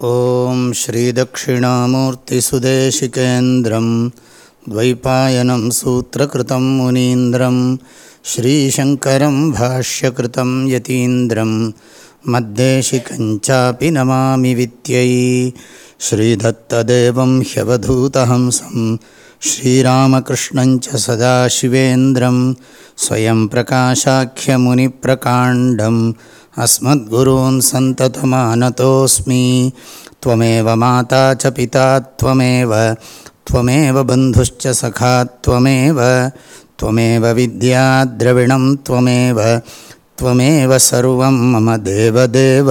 ॐ श्रीदक्षिणामूर्तिसुदेशिकेन्द्रं द्वैपायनं सूत्रकृतं मुनीन्द्रं श्रीशङ्करं भाष्यकृतं यतीन्द्रं मद्देशिकञ्चापि नमामि वित्यै श्रीदत्तदेवं ह्यवधूतहंसं श्रीरामकृष्णञ्च सदाशिवेन्द्रं स्वयं प्रकाशाख्यमुनिप्रकाण्डम् अस्मद्गुरून् सन्ततमानतोऽस्मि। त्वमेव माता च पिता त्वमेव त्वमेव बन्धुश्च सखा त्वमेव त्वमेव विद्याद्रविणं त्वमेव त्वमेव सर्वं मम देवदेव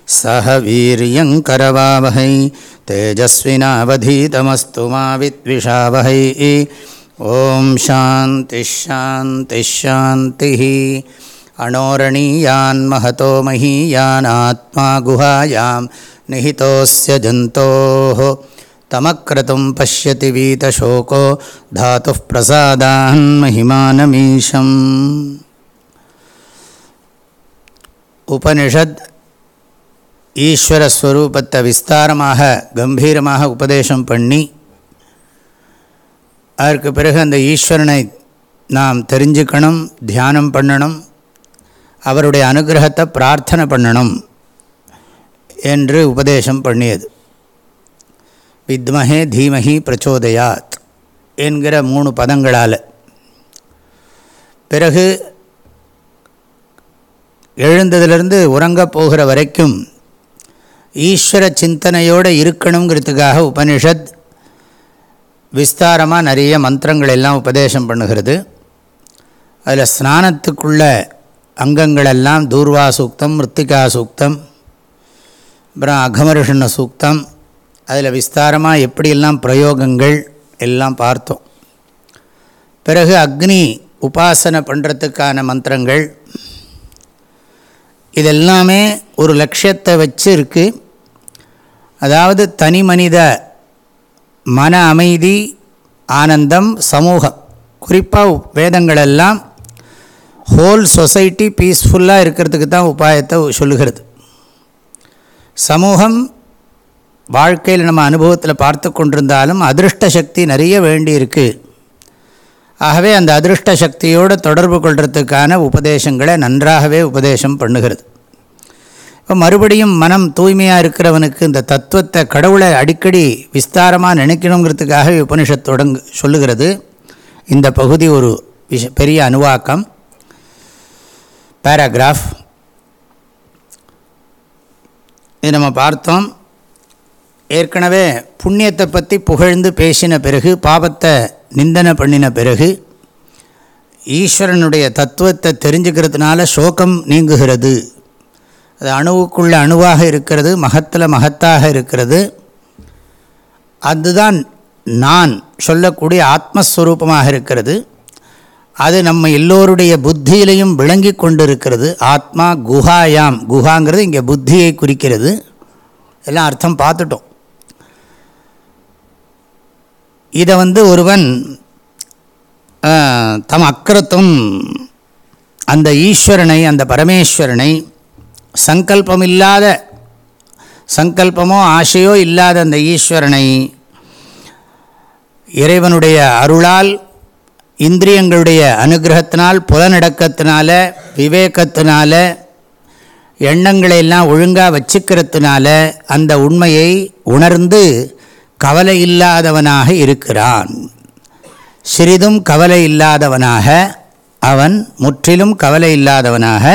सह वीर्यङ्करवावहै तेजस्विनावधीतमस्तु मा विद्विषावहै। ॐ शान्तिश्शान्तिश्शान्तिः अणोरणीयान्महतो महीयानात्मा गुहायां निहितोऽस्य जन्तोः। तमक्रतुं पश्यति वीतशोको धातुः प्रसादान्महिमानमीशम् उपनिषद् ஈஸ்வரஸ்வரூபத்தை விஸ்தாரமாக கம்பீரமாக உபதேசம் பண்ணி அதற்கு பிறகு அந்த ஈஸ்வரனை நாம் தெரிஞ்சுக்கணும் தியானம் பண்ணணும் அவருடைய அனுகிரகத்தை பிரார்த்தனை பண்ணணும் என்று உபதேசம் பண்ணியது. வித்மஹே தீமஹி பிரச்சோதயாத் என்கிற மூணு பதங்களால். பிறகு எழுந்ததிலிருந்து உறங்கப் போகிற வரைக்கும் ஈஸ்வர சிந்தனையோடு இருக்கணுங்கிறதுக்காக உபனிஷத் விஸ்தாரமாக நிறைய மந்திரங்கள் எல்லாம் உபதேசம் பண்ணுகிறது. அதில் ஸ்நானத்துக்குள்ள அங்கங்களெல்லாம் தூர்வா சூக்தம் மிருத்திகா சூக்தம் அப்புறம் அகமருஷண சூக்தம் அதில் விஸ்தாரமாக எப்படியெல்லாம் பிரயோகங்கள் எல்லாம் பார்த்தோம். பிறகு அக்னி உபாசனை பண்ணுறதுக்கான மந்திரங்கள். இதெல்லாமே ஒரு லட்சியத்தை வச்சு இருக்குது அதாவது தனி மனித மன அமைதி ஆனந்தம் சமூகம். குறிப்பாக வேதங்களெல்லாம் ஹோல் சொசைட்டி பீஸ்ஃபுல்லாக இருக்கிறதுக்கு தான் உபாயத்தை சொல்லுகிறது. சமூகம் வாழ்க்கையில் நம்ம அனுபவத்தில் பார்த்து கொண்டிருந்தாலும் அதிருஷ்ட சக்தி நிறைய வேண்டி இருக்குது ஆகவே அந்த அதிருஷ்ட சக்தியோடு தொடர்பு கொள்கிறதுக்கான உபதேசங்களை நன்றாகவே உபதேசம் பண்ணுகிறது. இப்போ மறுபடியும் மனம் தூய்மையாக இருக்கிறவனுக்கு இந்த தத்துவத்தை கடவுளை அடிக்கடி விஸ்தாரமாக நினைக்கணுங்கிறதுக்காக உபனிஷத் தொடங்கு சொல்லுகிறது. இந்த பகுதி ஒரு விஷ பெரிய அணுவாக்கம். பேராகிராஃப். இது நம்ம பார்த்தோம். ஏற்கனவே புண்ணியத்தை பற்றி புகழ்ந்து பேசின பிறகு பாபத்தை நிந்தனை பண்ணின பிறகு ஈஸ்வரனுடைய தத்துவத்தை தெரிஞ்சுக்கிறதுனால சோகம் நீங்குகிறது. அது அணுவுக்குள்ள அணுவாக இருக்கிறது மகத்தில் மகத்தாக இருக்கிறது. அதுதான் நான் சொல்லக்கூடிய ஆத்மஸ்வரூபமாக இருக்கிறது. அது நம்ம எல்லோருடைய புத்தியிலையும் விளங்கி கொண்டிருக்கிறது. ஆத்மா குஹாயாம். குஹாங்கிறது இங்கே புத்தியை குறிக்கிறது. எல்லாம் அர்த்தம் பார்த்துட்டோம். இதை வந்து ஒருவன் தம் அக்கரத்தும் அந்த ஈஸ்வரனை அந்த பரமேஸ்வரனை சங்கல்பமில்லாத சங்கல்பமோ ஆசையோ இல்லாத அந்த ஈஸ்வரனை இறைவனுடைய அருளால் இந்திரியங்களுடைய அனுகிரகத்தினால் புலநடக்கத்தினால விவேகத்தினால எண்ணங்களை எல்லாம் ஒழுங்காக வச்சுக்கிறதுனால அந்த உண்மையை உணர்ந்து கவலை இல்லாதவனாக இருக்கிறான். சிறிதும் கவலை இல்லாதவனாக அவன் முற்றிலும் கவலை இல்லாதவனாக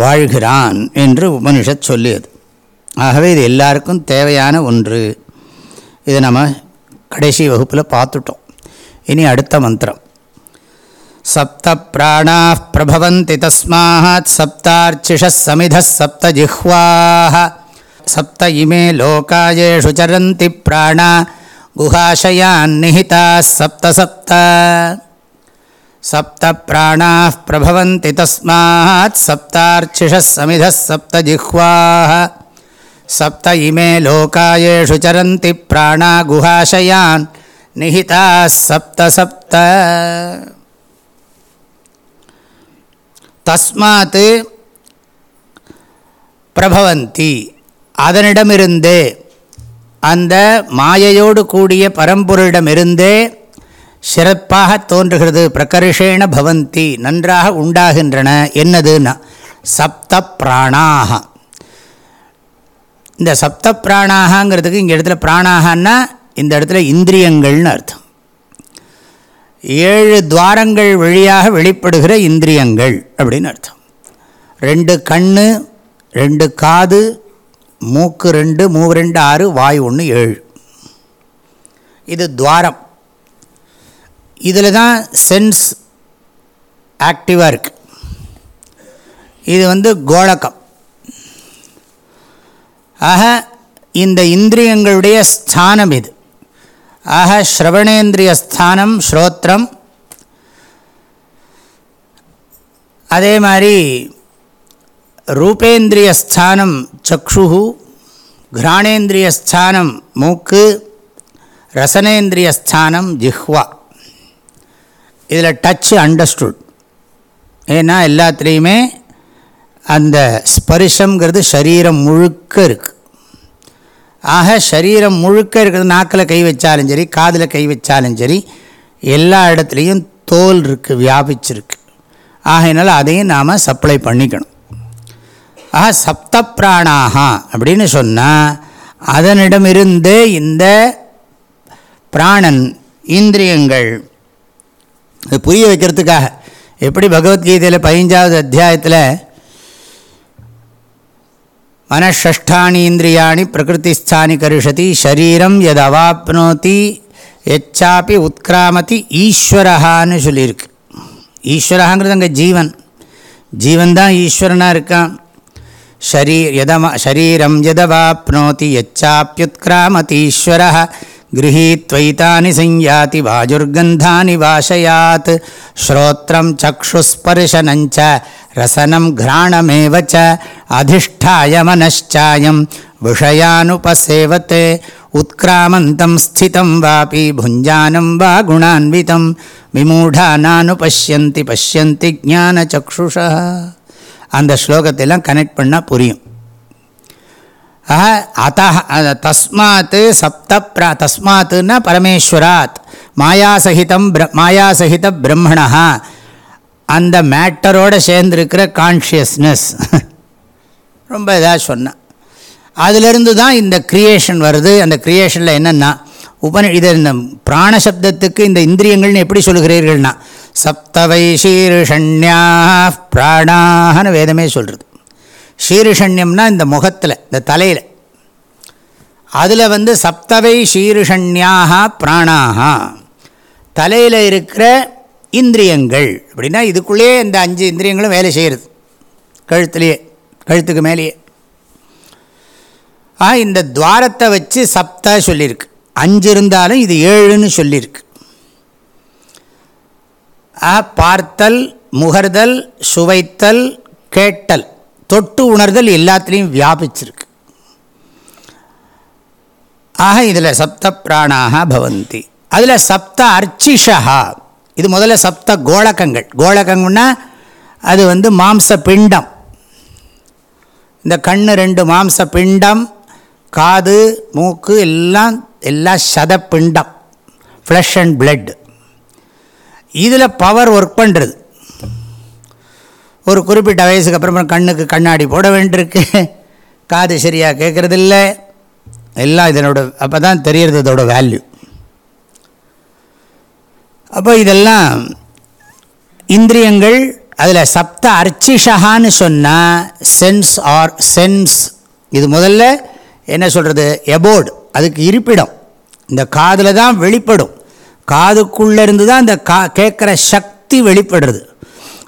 வாழ்கிறான் என்று உபனிஷத் சொல்லியது. ஆகவே இது எல்லாருக்கும் தேவையான ஒன்று. இதை நம்ம கடைசி வகுப்பில் பார்த்துட்டோம். இனி அடுத்த மந்திரம். சப்த பிராணா பிரபவந்தி தஸ்மாத் சப்தார்ச்சிஷ சமித சப்த ஜிஹ்வாः சப்த இமே லோகாயேஷு சரந்தி பிராணா குஹாஷயான் நிஹிதா சப்த சப்த. பிராணா பிரபவந்தி தஸ்மாத் சப்தார்ச்சிஷ சமித சப்த ஜிஹ்வாः சப்த இமே லோகாயேஷு சரந்தி பிராணா குஹாஷயான் நிஹிதா சப்த சப்த தஸ்மாத் பிரபவந்தி அதனிடமிருந்தே அந்த மாயையோடு கூடிய பரம்பொருளிடமிருந்தே சிறப்பாக தோன்றுகிறது. பிரகர்ஷேண பவந்தி நன்றாக உண்டாகின்றன. என்னதுன்னா சப்த பிராணாக இந்த சப்த பிராணாகங்கிறதுக்கு இங்கே இடத்துல பிராணாகன்னா இந்த இடத்துல இந்திரியங்கள்னு அர்த்தம். ஏழு துவாரங்கள் வழியாக வெளிப்படுகிற இந்திரியங்கள் அப்படின்னு அர்த்தம். ரெண்டு கண் ரெண்டு காது மூக்கு ரெண்டு மூ ரெண்டு ஆறு வாய் ஒன்று ஏழு. இது துவாரம். இதில் தான் சென்ஸ் ஆக்டிவாக இருக்குது இது வந்து கோலக்கம். ஆக இந்த இந்திரியங்களுடைய ஸ்தானம் இது. ஆக ஸ்ரவணேந்திரிய ஸ்தானம் ஸ்ரோத்திரம் அதே மாதிரி ரூபேந்திரிய ஸ்தானம் சக்ஷு கிராணேந்திரிய ஸ்தானம் மூக்கு. ரசனேந்திரிய ஸ்தானம் ஜிஹ்வா. இதில் டச்சு அண்டர்ஸ்டுட் ஏன்னா எல்லாத்துலேயுமே அந்த ஸ்பரிசங்கிறது சரீரம் முழுக்க இருக்குது ஆக சரீரம் முழுக்க இருக்கிறது நாக்கில் கை வச்சாலும் சரி காதில் கை வச்சாலும் சரி எல்லா இடத்துலையும் தோல் இருக்குது வியாபிச்சிருக்கு. ஆகையினால அதையும் நாம் சப்ளை பண்ணிக்கணும். ஆக சப்த பிராணாகா அப்படின்னு சொன்னால் அதனிடமிருந்து இந்த பிராணன் இந்திரியங்கள் அது புரிய வைக்கிறதுக்காக. எப்படி பகவத்கீதையில் பதினஞ்சாவது அத்தியாயத்தில் மனஷஷ்டானி இந்திரியாணி பிரகிருதிஸ்தானி கருஷதி ஷரீரம் எது அவாப்னோத்தி எச்சாப்பி உத்கிராமதி ஈஸ்வரஹான்னு சொல்லியிருக்கு. ஈஸ்வரஹாங்கிறது அங்கே ஜீவன். ஜீவன் தான் ஈஸ்வரனாக இருக்கான். ஷரீ எதமா ஷரீரம் எதவாப்னோத்தி எச்சாப்பியுத்கிராமதி எச்சாப்பியுத்கிராமதீஸ்வர गृहीत्वैतानि संयाति वाजुर्गन्धानि वाशयात् श्रोत्रं चक्षुस्पर्शनञ्च रसनं घ्राणमेव च अधिष्ठाय मनश्चायं विषयानुपसेवते उत्क्रामन्तं स्थितं वापि भुञ्जानं वा गुणान्वितं विमूढानानुपश्यन्ति पश्यन्ति ज्ञानचक्षुषः அந்த ஸ்லோகத்தெல்லாம் கனெக்ட் பண்ணால் புரியும் ஆஹா அத்த தஸ்மாத் சப்த பிரா தஸ்மாத்துன்னா பரமேஸ்வராத். மாயாசகிதம் பிர மாயாசகித பிரம்மணா அந்த மேட்டரோடு சேர்ந்துருக்கிற கான்ஷியஸ்னஸ் ரொம்ப இதாக சொன்னேன் அதிலிருந்து தான் இந்த க்ரியேஷன் வருது. அந்த க்ரியேஷனில் என்னென்னா உபனி இது இந்த பிராணசப்தத்துக்கு இந்த இந்திரியங்கள்னு எப்படி சொல்லுகிறீர்கள்னா சப்தவை சீர்ஷண்யா பிராணாகனு வேதமே சொல்கிறது ஷீருஷண்யம்னா இந்த முகத்தில் இந்த தலையில். அதில் வந்து சப்தவை ஷீருஷண்யாக பிராணாக தலையில் இருக்கிற இந்திரியங்கள். அப்படின்னா இதுக்குள்ளேயே இந்த அஞ்சு இந்திரியங்களும் வேலை செய்கிறது கழுத்துலேயே கழுத்துக்கு மேலேயே. ஆ இந்த துவாரத்தை வச்சு சப்த சொல்லியிருக்கு. அஞ்சு இருந்தாலும் இது ஏழுன்னு சொல்லியிருக்கு. ஆ பார்த்தல் முகர்தல் சுவைத்தல் கேட்டல். தொட்டு உணர்தல் எல்லாத்துலேயும் வியாபிச்சிருக்கு. ஆக இதில் சப்த பிராணாக பவந்தி. அதில் சப்த அர்ச்சிஷா இது முதல்ல சப்த கோலகங்கள். கோலகங்கள்னா அது வந்து மாம்ச பிண்டம் இந்த கண்ணு ரெண்டு மாம்ச பிண்டம் காது மூக்கு எல்லாம் எல்லாம் சதப்பிண்டம். ஃப்ளஷ் அண்ட் பிளட் இதில் பவர் ஒர்க் பண்ணுறது ஒரு குறிப்பிட்ட வயசுக்கு அப்புறமா கண்ணுக்கு கண்ணாடி போட வேண்டியிருக்கு. காது சரியாக கேட்குறதில்ல. எல்லாம் இதனோட அப்போ தான் தெரியறது இதோட வேல்யூ அப்போ இதெல்லாம் இந்திரியங்கள் அதில் சப்த அர்ச்சிஷகான்னு சொன்னால் சென்ஸ் ஆர் சென்ஸ் இது முதல்ல என்ன சொல்கிறது எபோர்டு அதுக்கு இருப்பிடம். இந்த காதில் தான் வெளிப்படும். காதுக்குள்ளேருந்து தான் இந்த கா கேட்குற சக்தி வெளிப்படுறது.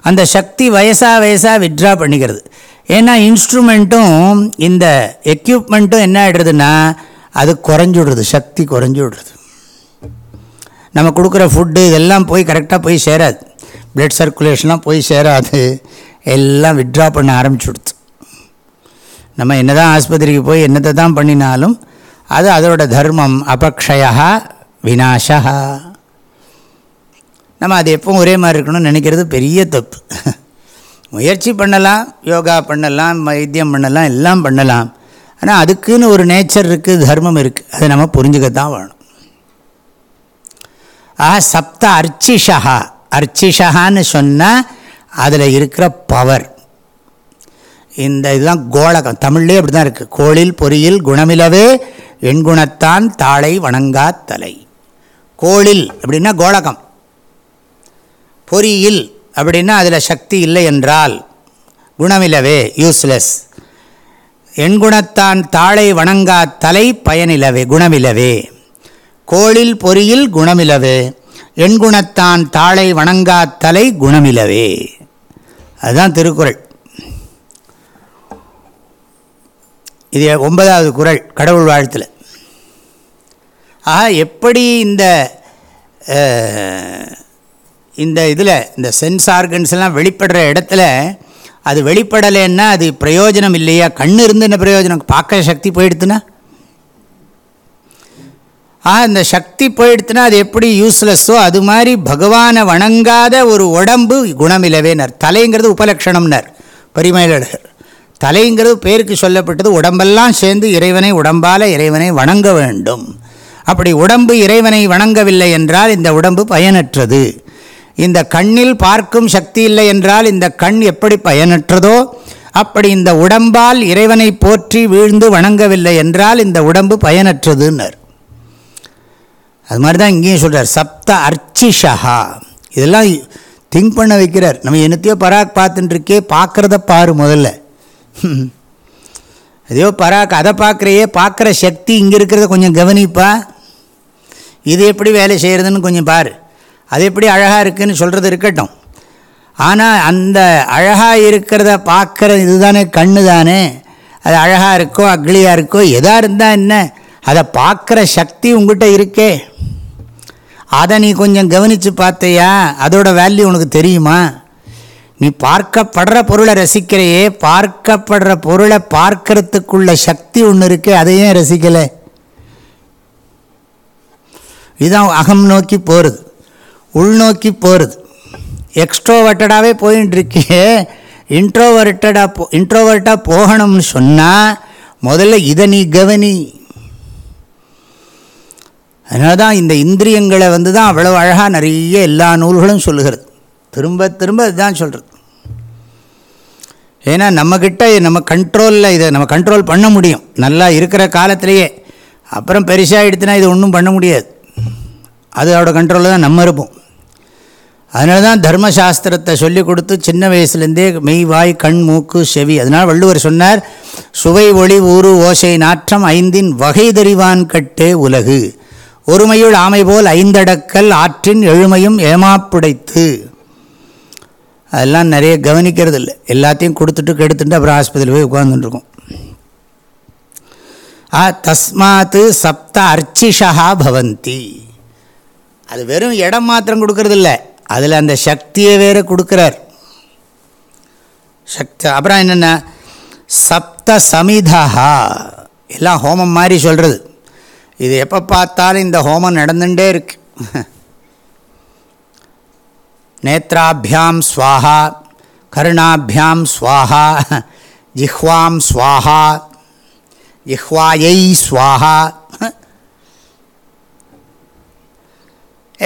அந்த சக்தி வயசாக வயசாக வித்ட்ரா பண்ணிக்கிறது. ஏன்னா இன்ஸ்ட்ருமெண்ட்டும் இந்த எக்யூப்மெண்ட்டும் என்ன ஆகிடுறதுன்னா அது குறைஞ்சுடுறது சக்தி குறைஞ்சி விடுறது நம்ம கொடுக்குற ஃபுட்டு இதெல்லாம் போய் கரெக்டாக போய் சேராது. பிளட் சர்க்குலேஷன்லாம் போய் சேராது. எல்லாம் வித்ட்ரா பண்ண ஆரம்பிச்சுடுது. நம்ம என்ன தான் ஆஸ்பத்திரிக்கு போய் என்னத்தை தான் பண்ணினாலும் அது அதோட தர்மம் அபக்ஷயா வினாஷா நம்ம அது எப்பவும் ஒரே மாதிரி இருக்கணும்னு நினைக்கிறது பெரிய தப்பு. முயற்சி பண்ணலாம் யோகா பண்ணலாம் வைத்தியம் பண்ணலாம் எல்லாம் பண்ணலாம். ஆனால் அதுக்குன்னு ஒரு நேச்சர் இருக்குது தர்மம் இருக்குது அதை நம்ம புரிஞ்சுக்கத்தான் வேணும். ஆ சப்த அர்ச்சிஷா. அர்ச்சிஷகான்னு சொன்னால் அதில் இருக்கிற பவர் இந்த இதுதான் கோளகம் தமிழ்லேயே அப்படி தான் இருக்குது கோளில் பொறியில் குணமிலவே எண்குணத்தான் தாளை வணங்கா தலை. கோளில் அப்படின்னா கோளகம் பொறியில் அப்படின்னா அதில் சக்தி இல்லை என்றால் குணமிலவே யூஸ்லெஸ் எண்குணத்தான் தாளை வணங்கா தலை பயனிலவே குணமிலவே. கோளில் பொறியில் குணமிலவே. எண்குணத்தான் தாளை வணங்கா தலை குணமிலவே. அதுதான் திருக்குறள். இது ஒன்பதாவது குரல் கடவுள் வாழ்த்தில். ஆக எப்படி இந்த இந்த இதில் இந்த சென்ஸ் ஆர்கன்ஸ் எல்லாம் வெளிப்படுற இடத்துல அது வெளிப்படலைன்னா அது பிரயோஜனம் இல்லையா? கண் இருந்து என்ன பிரயோஜனம்? பார்க்க சக்தி போயிடுத்துனா? ஆ இந்த சக்தி போயிடுத்துனா அது எப்படி யூஸ்லெஸ்ஸோ அது மாதிரி பகவானை வணங்காத ஒரு உடம்பு குணமிலவேனர் தலைங்கிறது உபலக்ஷணம்னர் பரிமேலழகர். தலைங்கிறது பேருக்கு சொல்லப்பட்டது உடம்பெல்லாம் சேர்ந்து இறைவனை உடம்பால் இறைவனை வணங்க வேண்டும். அப்படி உடம்பு இறைவனை வணங்கவில்லை என்றால் இந்த உடம்பு பயனற்றது. இந்த கண்ணில் பார்க்கும் சக்தி இல்லை என்றால் இந்த கண் எப்படி பயனற்றதோ அப்படி இந்த உடம்பால் இறைவனை போற்றி வீழ்ந்து வணங்கவில்லை என்றால் இந்த உடம்பு பயனற்றதுன்னர். அது மாதிரி தான் இங்கேயும் சொல்கிறார் சப்த அர்ச்சிஷா இதெல்லாம் திங்க் பண்ண வைக்கிறார். நம்ம என்னத்தையோ பராக் பார்த்துட்டுருக்கே பார்க்குறத பாரு முதல்ல. எதையோ பராக் அதை பார்க்குறையே பார்க்குற சக்தி இங்கே இருக்கிறத கொஞ்சம் கவனிப்பா. இது எப்படி வேலை செய்கிறதுன்னு கொஞ்சம் பாரு. அது எப்படி அழகாக இருக்குதுன்னு சொல்கிறது இருக்கட்டும். ஆனால் அந்த அழகாக இருக்கிறத பார்க்குற இதுதானே கண்ணு தானே அது அழகாக இருக்கோ அக்லியாக இருக்கோ எதாக இருந்தால் என்ன? அதை பார்க்குற சக்தி உங்கள்கிட்ட இருக்கே. அதை நீ கொஞ்சம் கவனித்து பார்த்தையா? அதோட வேல்யூ உனக்கு தெரியுமா? நீ பார்க்கப்படுற பொருளை ரசிக்கிறையே பார்க்கப்படுற பொருளை பார்க்கறதுக்குள்ள சக்தி ஒன்று இருக்கே அதையும் ரசிக்கலை. இதுதான் அகம் நோக்கி போகிறது உள்நோக்கி போகிறது எக்ஸ்ட்ரோவர்ட்டடாகவே போயின்னு இன்ட்ரோவர்ட்டடாக போ இன்ட்ரோவர்ட்டாக போகணும்னு சொன்னால் முதல்ல இதை நீ கவனி. அதனால தான் இந்த இந்திரியங்களை வந்து தான் அவ்வளோ அழகாக நிறைய எல்லா நூல்களும் சொல்லுகிறது. திரும்ப திரும்ப இதுதான் சொல்கிறது ஏன்னா நம்மக்கிட்ட நம்ம கண்ட்ரோலில் இதை நம்ம கண்ட்ரோல் பண்ண முடியும். நல்லா இருக்கிற காலத்திலேயே. அப்புறம் பெருசாக எடுத்துனா இது ஒன்றும் பண்ண முடியாது. அதோட கண்ட்ரோலில் தான் நம்ம இருப்போம். அதனால தான் தர்மசாஸ்திரத்தை சொல்லிக் கொடுத்து சின்ன வயசுலேருந்தே மெய் வாய் கண் மூக்கு செவி அதனால் வள்ளுவர் சொன்னார் சுவை ஒளி ஊறு ஓசை நாற்றம் ஐந்தின் வகை தெரிவான் கட்டே உலகு. ஒருமையுள் ஆமை போல் ஐந்தடக்கல் ஆற்றின் எழுமையும் ஏமாப்புடைத்து அதெல்லாம் நிறைய கவனிக்கிறது இல்லை. எல்லாத்தையும் கொடுத்துட்டு கெடுத்துட்டு அப்புறம் ஆஸ்பத்திரியில் போய் உட்காந்துட்டுருக்கோம் ஆ தஸ்மாத்து சப்த அர்ச்சிஷா பவந்தி. அது வெறும் இடம் மாத்திரம் கொடுக்கறதில்லை. அதில் அந்த சக்தியை வேறு கொடுக்குறார். சக்தி அப்புறம் என்னென்ன? சப்த சமிதா எல்லாம் ஹோமம் மாதிரி சொல்கிறது இது எப்போ பார்த்தாலும் இந்த ஹோமம் நடந்துகிட்டே இருக்கு. நேத்ராபியாம் ஸ்வாஹா கருணாபியாம் ஸ்வாஹா ஜிஹ்வாம் ஸ்வாஹா ஜிஹ்வாயை ஸ்வாஹா.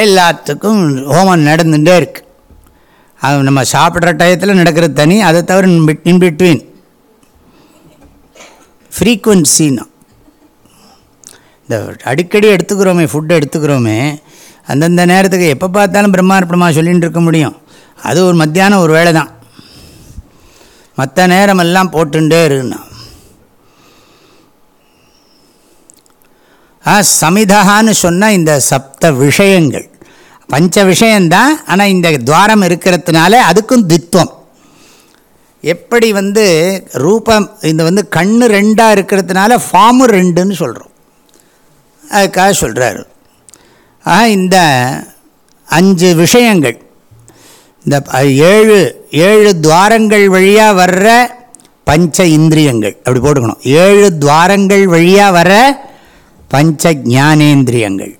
எல்லாத்துக்கும் ஹோமம் நடந்துகிட்டே இருக்கு. அது நம்ம சாப்பிட்ற டயத்தில் நடக்கிறது தனி அதை தவிர இன் பிட்வீன் ஃப்ரீக்குவன்சின்னா இந்த அடிக்கடி எடுத்துக்கிறோமே ஃபுட்டு எடுத்துக்கிறோமே அந்தந்த நேரத்துக்கு எப்போ பார்த்தாலும் பிரம்மார்ப்பணமாக சொல்லிகிட்டு இருக்க முடியும். அது ஒரு மத்தியானம் ஒரு வேலை தான் மற்ற நேரமெல்லாம் போட்டுட்டே இருக்குன்னா ஆ சமிதகான்னு சொன்னால் இந்த சப்த விஷயங்கள். பஞ்ச விஷயந்தான் ஆனால் இந்த துவாரம் இருக்கிறதுனால அதுக்கும் தித்வம். எப்படி வந்து ரூபம் இந்த வந்து கண் ரெண்டாக இருக்கிறதுனால ஃபார்மு ரெண்டுன்னு சொல்கிறோம் அதுக்காக சொல்கிறாரு ஆக இந்த அஞ்சு விஷயங்கள். இந்த ஏழு ஏழு துவாரங்கள் வழியாக வர்ற பஞ்ச இந்திரியங்கள். அப்படி போட்டுக்கணும். ஏழு துவாரங்கள் வழியாக வர பஞ்ச ஜானேந்திரியங்கள்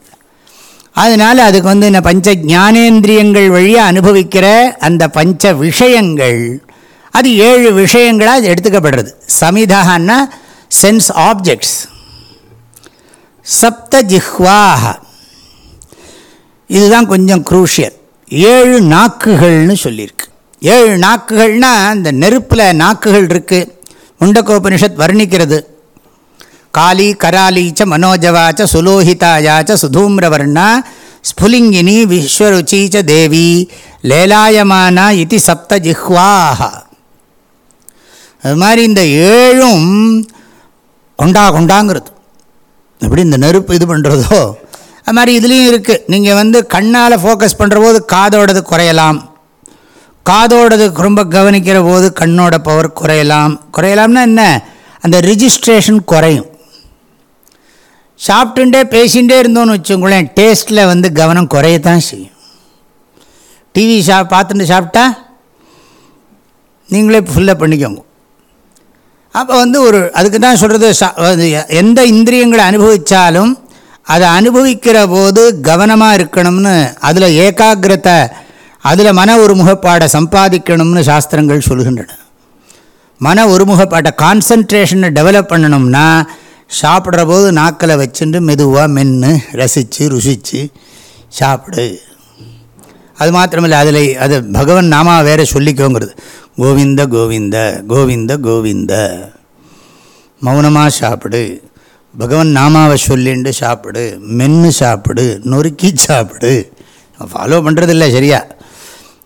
அதனால் அதுக்கு வந்து இந்த பஞ்ச ஜானேந்திரியங்கள் வழியாக அனுபவிக்கிற அந்த பஞ்ச விஷயங்கள் அது ஏழு விஷயங்களாக அது எடுத்துக்கப்படுறது. சமிதான்னா சென்ஸ் ஆப்ஜெக்ட்ஸ் சப்த ஜிஹ்வாக இதுதான் கொஞ்சம் குரூஷியல் ஏழு நாக்குகள்னு சொல்லியிருக்கு. ஏழு நாக்குகள்னால் இந்த நெருப்பில் நாக்குகள் இருக்குது முண்டக்கோபனிஷத் வர்ணிக்கிறது. காளி கராலீச்ச மனோஜவாச்ச சுலோஹிதாயாச்ச சுதூம்ரவர்ணா ஸ்புலிங்கினி விஸ்வருச்சீச்ச தேவி லேலாயமானா இது சப்த ஜிஹ்வாக அது மாதிரி இந்த ஏழும் கொண்டா கொண்டாங்கிறது. எப்படி இந்த நெருப்பு இது பண்ணுறதோ அது மாதிரி இதுலேயும் இருக்குது நீங்கள் வந்து கண்ணால் ஃபோக்கஸ் பண்ணுற போது காதோடது குறையலாம். காதோடது ரொம்ப கவனிக்கிற போது கண்ணோட பவர் குறையலாம். குறையலாம்னா என்ன? அந்த ரிஜிஸ்ட்ரேஷன் குறையும். சாப்பிட்டுட்டே பேசிகிட்டே இருந்தோன்னு வச்சுங்களேன் டேஸ்ட்டில் வந்து கவனம் குறையத்தான் செய்யும். டிவி சா பார்த்துட்டு சாப்பிட்டா நீங்களே ஃபுல்லாக பண்ணிக்கோங்க. அப்போ வந்து ஒரு அதுக்கு தான் சொல்கிறது எந்த இந்திரியங்களை அனுபவித்தாலும் அதை அனுபவிக்கிற போது கவனமாக இருக்கணும்னு அதில் ஏகாகிரத்தை அதில் மன ஒருமுகப்பாடை சம்பாதிக்கணும்னு சாஸ்திரங்கள் சொல்கின்றன மன ஒருமுகப்பாட்டை கான்சன்ட்ரேஷனை டெவலப் பண்ணணும்னா சாப்பிட்ற போது நாக்கில் வச்சுட்டு மெதுவாக மென்று ரசித்து ருசித்து சாப்பிடு. அது மாத்திரமில்லை அதில் அது பகவன் நாமா வேறு சொல்லிக்கோங்கிறது. கோவிந்த கோவிந்த கோவிந்த கோவிந்த. மௌனமாக சாப்பிடு. பகவன் நாமாவை சொல்லிண்டு சாப்பிடு. மென்று சாப்பிடு. நொறுக்கி சாப்பிடு. ஃபாலோ பண்ணுறதில்ல சரியா?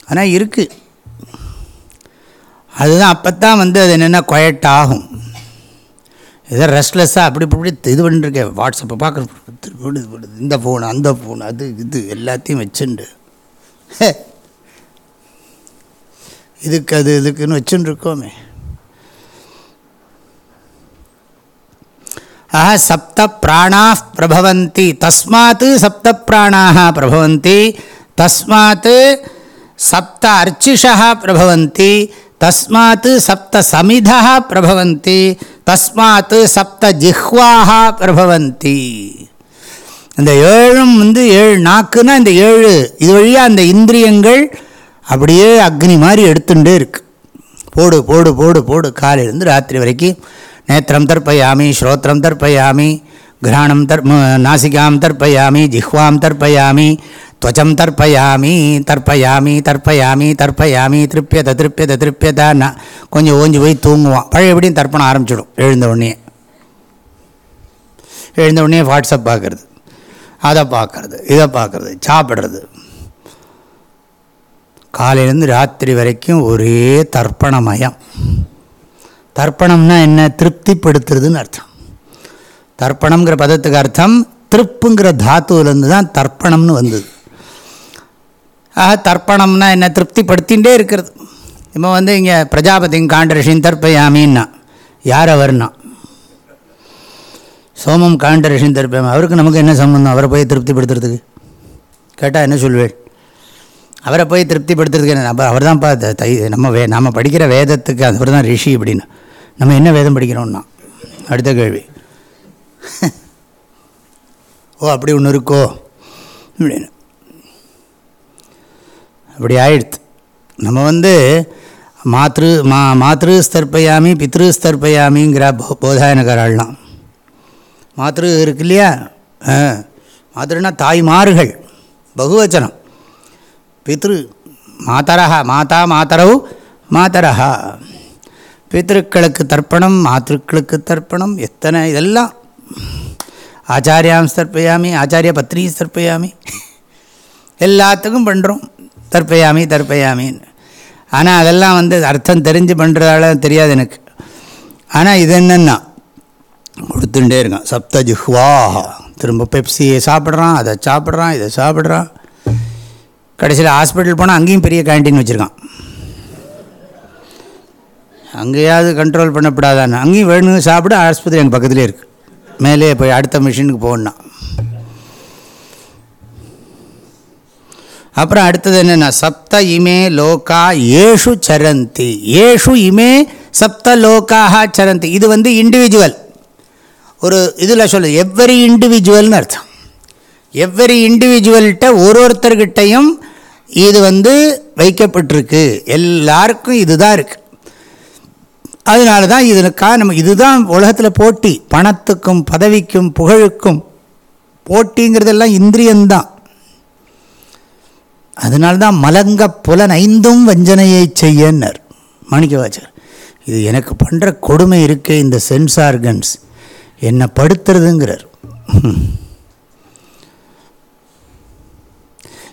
ஆனால் இருக்குது அதுதான் அப்போ தான் வந்து அது என்னென்னா குவயட் ஆகும். ஏதோ ரெஸ்ட்லெஸ்ஸாக அப்படி இப்படி இது பண்ணிருக்கேன் வாட்ஸ்அப்பை பார்க்குறது இந்த ஃபோன் அந்த ஃபோன் அது இது எல்லாத்தையும் வச்சுண்டு. இதுக்கு அது இதுக்குன்னு வச்சுன்னு இருக்கோமே ஆஹா சப்த பிராணா பிரபவந்தி. தஸ்மாத் சப்த பிராணாக பிரபவந்தி. தஸ்மாத் சப்த அர்ச்சிஷா பிரபவந்தி. தஸ்மாத் சப்த சமிதா பிரபவந்தி. தஸ்மாத் சப்த ஜிஹ்வாக பிரபவந்தி. இந்த ஏழும் வந்து ஏழு நாக்குன்னா இந்த ஏழு இது வழியாக அந்த இந்திரியங்கள் அப்படியே அக்னி மாதிரி எடுத்துகிட்டே இருக்கு. போடு போடு போடு போடு. காலையிலேருந்து ராத்திரி வரைக்கும் நேத்திரம் தர்ப்பயாமி ஸ்ரோத்திரம் தர்ப்பயாமி கிராணம் தர் நாசிகாம் தர்ப்பயாமி ஜிஹ்வாம் தர்ப்பயாமி துவச்சம் தர்ப்பயாமி தர்ப்பயாமி தர்ப்பயாமி தர்ப்பயாமி திருப்பியத திருப்பியத திருப்பியதா கொஞ்சம் ஓஞ்சி போய் தூங்குவான் பழைய எப்படியும் தர்ப்பணம் ஆரம்பிச்சிடும் எழுந்த உடனே எழுந்த உடனே வாட்ஸ்அப் பார்க்குறது அதை பார்க்குறது இதை பார்க்குறது சாப்பிட்றது காலையிலேருந்து ராத்திரி வரைக்கும் ஒரே தர்ப்பணமயம் தர்ப்பணம்னா என்ன திருப்திப்படுத்துறதுன்னு அர்த்தம் தர்ப்பணம்ங்கிற பதத்துக்கு அர்த்தம் திருப்புங்கிற தாத்துவிலேருந்து தான் தர்ப்பணம்னு வந்தது ஆக தர்ப்பணம்னா என்ன திருப்திப்படுத்திகிட்டே இருக்கிறது. இப்போ வந்து இங்கே பிரஜாபதியும் காண்டரிஷின் தர்ப்பயாமின்னா யார் அவர்னா? சோமம் காண்டரிஷின் தர்ப்பயாமி அவருக்கு நமக்கு என்ன சம்மந்தம் அவரை போய் திருப்திப்படுத்துறதுக்கு. கேட்டால் என்ன சொல்வேன் அவரை போய் திருப்திப்படுத்துறதுக்கு என்ன? நம்ம அவர் தான்ப்பா தை நம்ம வே நம்ம படிக்கிற வேதத்துக்கு அவர் தான் ரிஷி அப்படின்னு நம்ம என்ன வேதம் படிக்கிறோம்னா? அடுத்த கேள்வி. ஓ அப்படி ஒன்று இருக்கோ? அப்படின்னு. அப்படி ஆயிடுத்து. நம்ம வந்து மாத்ரு மா மாத்ரு ஸ்தர்ப்பயாமி பித்ரு ஸ்தர்ப்பயாமிங்கிற போ மாத்ரு இருக்கு இல்லையா மாத்ருனா தாய்மார்கள். பகுவச்சனம். பித்ரு மாதரஹா மாதா மாதரவு மாதரஹா பித்ருக்களுக்கு தர்ப்பணம் மாத்திருக்களுக்கு தர்ப்பணம் எத்தனை இதெல்லாம். ஆச்சாரியாம் தர்ப்பயாமி ஆச்சாரிய பத்னி தர்ப்பயாமி எல்லாத்துக்கும் பண்ணுறோம் தற்பயாமி தற்பயாமின்னு ஆனால் அதெல்லாம் வந்து அர்த்தம் தெரிஞ்சு பண்ணுறதால தெரியாது எனக்கு. ஆனால் இது என்னென்னா கொடுத்துட்டே இருக்கான். சப்த ஜிஹ்வாஹா திரும்ப பெப்சியை சாப்பிட்றான் அதை சாப்பிட்றான் இதை சாப்பிட்றான். கடைசியில் ஹாஸ்பிட்டல் போனால் அங்கேயும் பெரிய கேன்டீன் வச்சுருக்கான். அங்கேயாவது கண்ட்ரோல் பண்ணப்படாதான்னு. அங்கேயும் வேணுங்க சாப்பிட ஆஸ்பத்திரி எங்கள் பக்கத்துலேயே இருக்குது மேலே போய் அடுத்த மிஷினுக்கு போகணுன்னா அப்புறம் அடுத்தது என்னென்னா சப்த இமே லோகா ஏஷு சரந்தி. ஏஷு இமே சப்த லோக்காக சரந்தி. இது வந்து இண்டிவிஜுவல் ஒரு இதில் சொல்லு எவ்வரி இண்டிவிஜுவல்னு அர்த்தம். எவ்வரி இண்டிவிஜுவல்கிட்ட ஒரு ஒருத்தர்கிட்டையும் இது வந்து வைக்கப்பட்டிருக்கு. எல்லாருக்கும் இதுதான் இருக்குது அதனால தான் இதற்காக நம்ம இதுதான் உலகத்தில் போட்டி. பணத்துக்கும் பதவிக்கும் புகழுக்கும். போட்டிங்கிறதெல்லாம் இந்திரியந்தான் அதனால்தான் மலங்க புலன் ஐந்தும் வஞ்சனையை செய்யன்னர். மாணிக்கவாச்சர் இது எனக்கு பண்ணுற கொடுமை இருக்கே இந்த சென்ஸ் ஆர்கன்ஸ். என்னை படுத்துறதுங்கிறார்.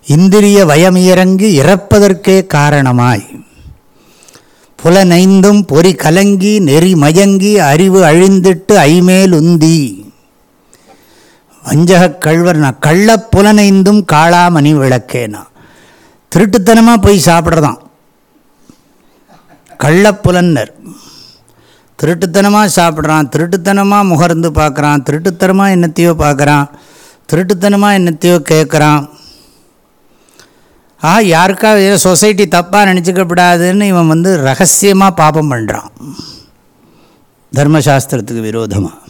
இந்திரிய வயமிறங்கி இறப்பதற்கே காரணமாய். புலனைந்தும் பொறி கலங்கி நெறி மயங்கி அறிவு அழிந்திட்டு ஐமேல் உந்தி. வஞ்சகக் கழ்வர் நான் கள்ள புலனைந்தும் காளாமணி விளக்கேனா. திருட்டுத்தனமாக போய் சாப்பிட்றதான். கள்ளப்புலன்னர். திருட்டுத்தனமாக சாப்பிட்றான் திருட்டுத்தனமாக முகர்ந்து பார்க்குறான் திருட்டுத்தனமாக என்னத்தையோ பார்க்குறான் திருட்டுத்தனமாக என்னத்தையோ கேட்குறான் ஆ யாருக்கா சொசைட்டி தப்பாக நினச்சிக்கப்படாதுன்னு இவன் வந்து ரகசியமாக பாபம் பண்ணுறான் தர்மசாஸ்திரத்துக்கு விரோதமாக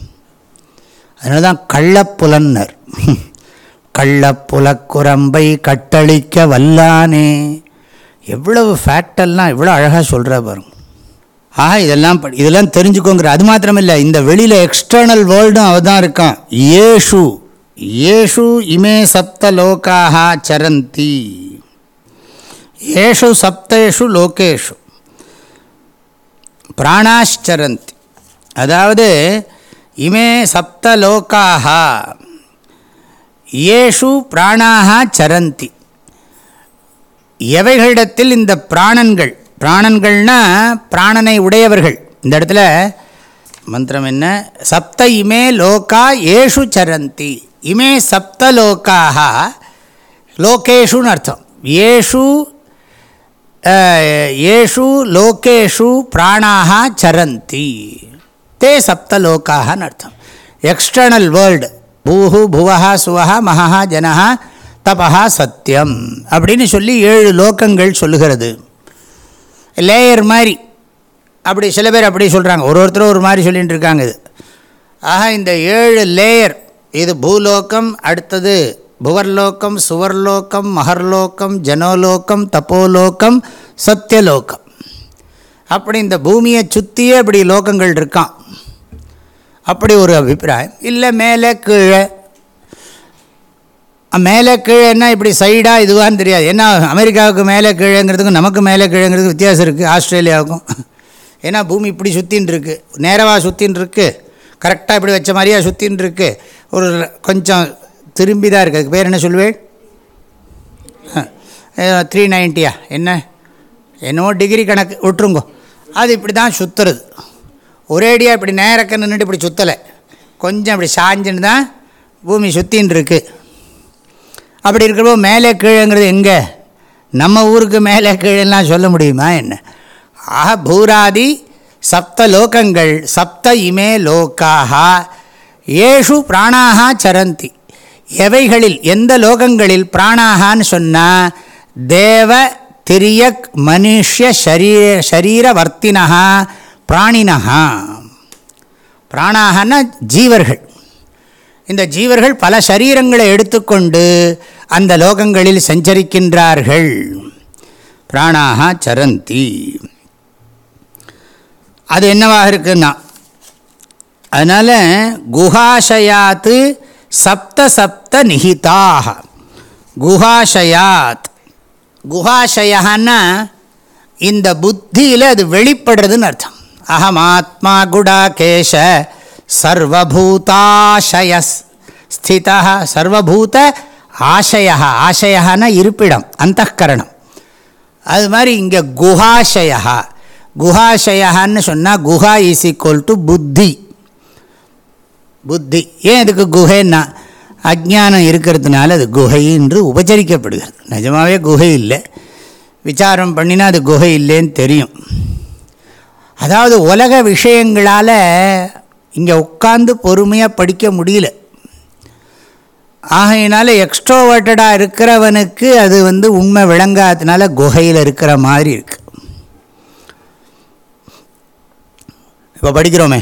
அதனால தான் கள்ளப்புலன்னர். கள்ளப்புலக்குரம்பை கட்டளிக்க வல்லானே. எவ்வளவு ஃபேக்டெல்லாம் எவ்வளோ அழகாக சொல்கிற பாருங்க. ஆஹா இதெல்லாம் இதெல்லாம் தெரிஞ்சுக்கோங்கிற அது மாத்திரமில்லை இந்த வெளியில் எக்ஸ்டர்னல் வேர்ல்டும் அவ தான் இருக்கான். ஏஷு ஏஷு இமே சப்த லோக்காக சரந்தி. ஏஷு சப்தேஷு லோகேஷு. பிராணாஷ்சரந்தி. அதாவது இமே சப்த லோக்காக ஏஷு பிராணாக சரந்தி. எவைகளிடத்தில் இந்த பிராணன்கள்? பிராணன்கள்னா பிராணனை உடையவர்கள். இந்த இடத்துல மந்திரம் என்ன? சப்த இமே லோகா ஏஷு சரந்தி. இமே சப்த லோக்காக லோகேஷுன்னு அர்த்தம். ஏஷு ஏஷு லோகேஷு பிராணாக சரந்தி. தே சப்தலோக்காகனு அர்த்தம். எக்ஸ்டர்னல் வேர்ல்டு பூஹு புவஹா சுவஹா மகா ஜனஹா தபஹா சத்தியம் அப்படின்னு சொல்லி ஏழு லோக்கங்கள் சொல்லுகிறது. லேயர் மாதிரி. அப்படி சில பேர் அப்படி சொல்கிறாங்க ஒரு ஒருத்தரும் ஒரு மாதிரி சொல்லிகிட்டு இருக்காங்க இது. ஆக இந்த ஏழு லேயர். இது பூலோகம் அடுத்தது புவர்லோகம் சுவர்லோகம் மகர்லோகம் ஜனோலோகம் தப்போலோகம் சத்தியலோகம் அப்படி இந்த பூமியை சுற்றியே அப்படி லோகங்கள் இருக்கான் அப்படி ஒரு அபிப்பிராயம். இல்லை மேலே கீழே. மேலே கீழேன்னா இப்படி சைடாக இதுவான்னு தெரியாது. ஏன்னா அமெரிக்காவுக்கு மேலே கீழேங்கிறதுக்கும் நமக்கு மேலே கீழேங்கிறதுக்கு வித்தியாசம் இருக்குது ஆஸ்திரேலியாவுக்கும். ஏன்னா பூமி இப்படி சுற்றின்னு இருக்குது நேரவாக சுற்றின்னு இருக்குது கரெக்டாக இப்படி வச்ச மாதிரியா சுற்றின்னு இருக்குது ஒரு கொஞ்சம் திரும்பி தான் இருக்குது அதுக்கு பேர் என்ன சொல்லுவேன்? த்ரீ நைன்ட்டியா என்ன? என்னவோ டிகிரி கணக்கு. விட்டுருங்கோ. அது இப்படி தான் சுற்றுறது ஒரேடியாக இப்படி நேரக்க நின்றுட்டு இப்படி சுற்றலை கொஞ்சம் இப்படி சாஞ்சுன்னு தான் பூமி சுற்றின்னு இருக்குது அப்படி இருக்கிறப்போ மேலே கீழேங்கிறது எங்கே? நம்ம ஊருக்கு மேலே கீழெல்லாம் சொல்ல முடியுமா என்ன? ஆக பூராதி சப்த லோகங்கள் சப்த இமே லோக்காக ஏஷு பிராணாக சரந்தி. எவைகளில் எந்த லோகங்களில் பிராணாகான்னு சொன்னால் தேவ திரியக் மனுஷ சரீர சரீரவர்த்தினா பிராணினஹா பிராணாகனா ஜீவர்கள். இந்த ஜீவர்கள் பல சரீரங்களை எடுத்துக்கொண்டு அந்த லோகங்களில் சஞ்சரிக்கின்றார்கள். பிராணாக சரந்தி. அது என்னவாக இருக்குன்னா அதனால் குஹாஷயாத்து சப்த சப்த நிகிதாக குஹாஷயாத். குஹாஷயான்னா இந்த புத்தியில் அது வெளிப்படுறதுன்னு அர்த்தம். அகமாத்மா குடாகேஷ சர்வபூதாஷய ஸ்திதா சர்வபூத ஆசய ஆசயன இருப்பிடம் அந்தகரணம். அது மாதிரி இங்கே குஹாஷய குஹாசயான்னு சொன்னால் குஹா இஸ் ஈக்குவல் டு புத்தி. புத்தி. ஏன் இதுக்கு குகைன்னா? அஜ்ஞானம் இருக்கிறதுனால அது குகை என்று உபச்சரிக்கப்படுகிறது. நிஜமாகவே குகை இல்லை. விசாரம் பண்ணினா அது குகை இல்லைன்னு தெரியும். அதாவது உலக விஷயங்களால் இங்கே உட்காந்து பொறுமையாக படிக்க முடியல. ஆகையினால எக்ஸ்ட்ரோவர்ட்டடாக இருக்கிறவனுக்கு அது வந்து உண்மை விளங்காததுனால குகையில் இருக்கிற மாதிரி இருக்கு. இப்போ படிக்கிறோமே.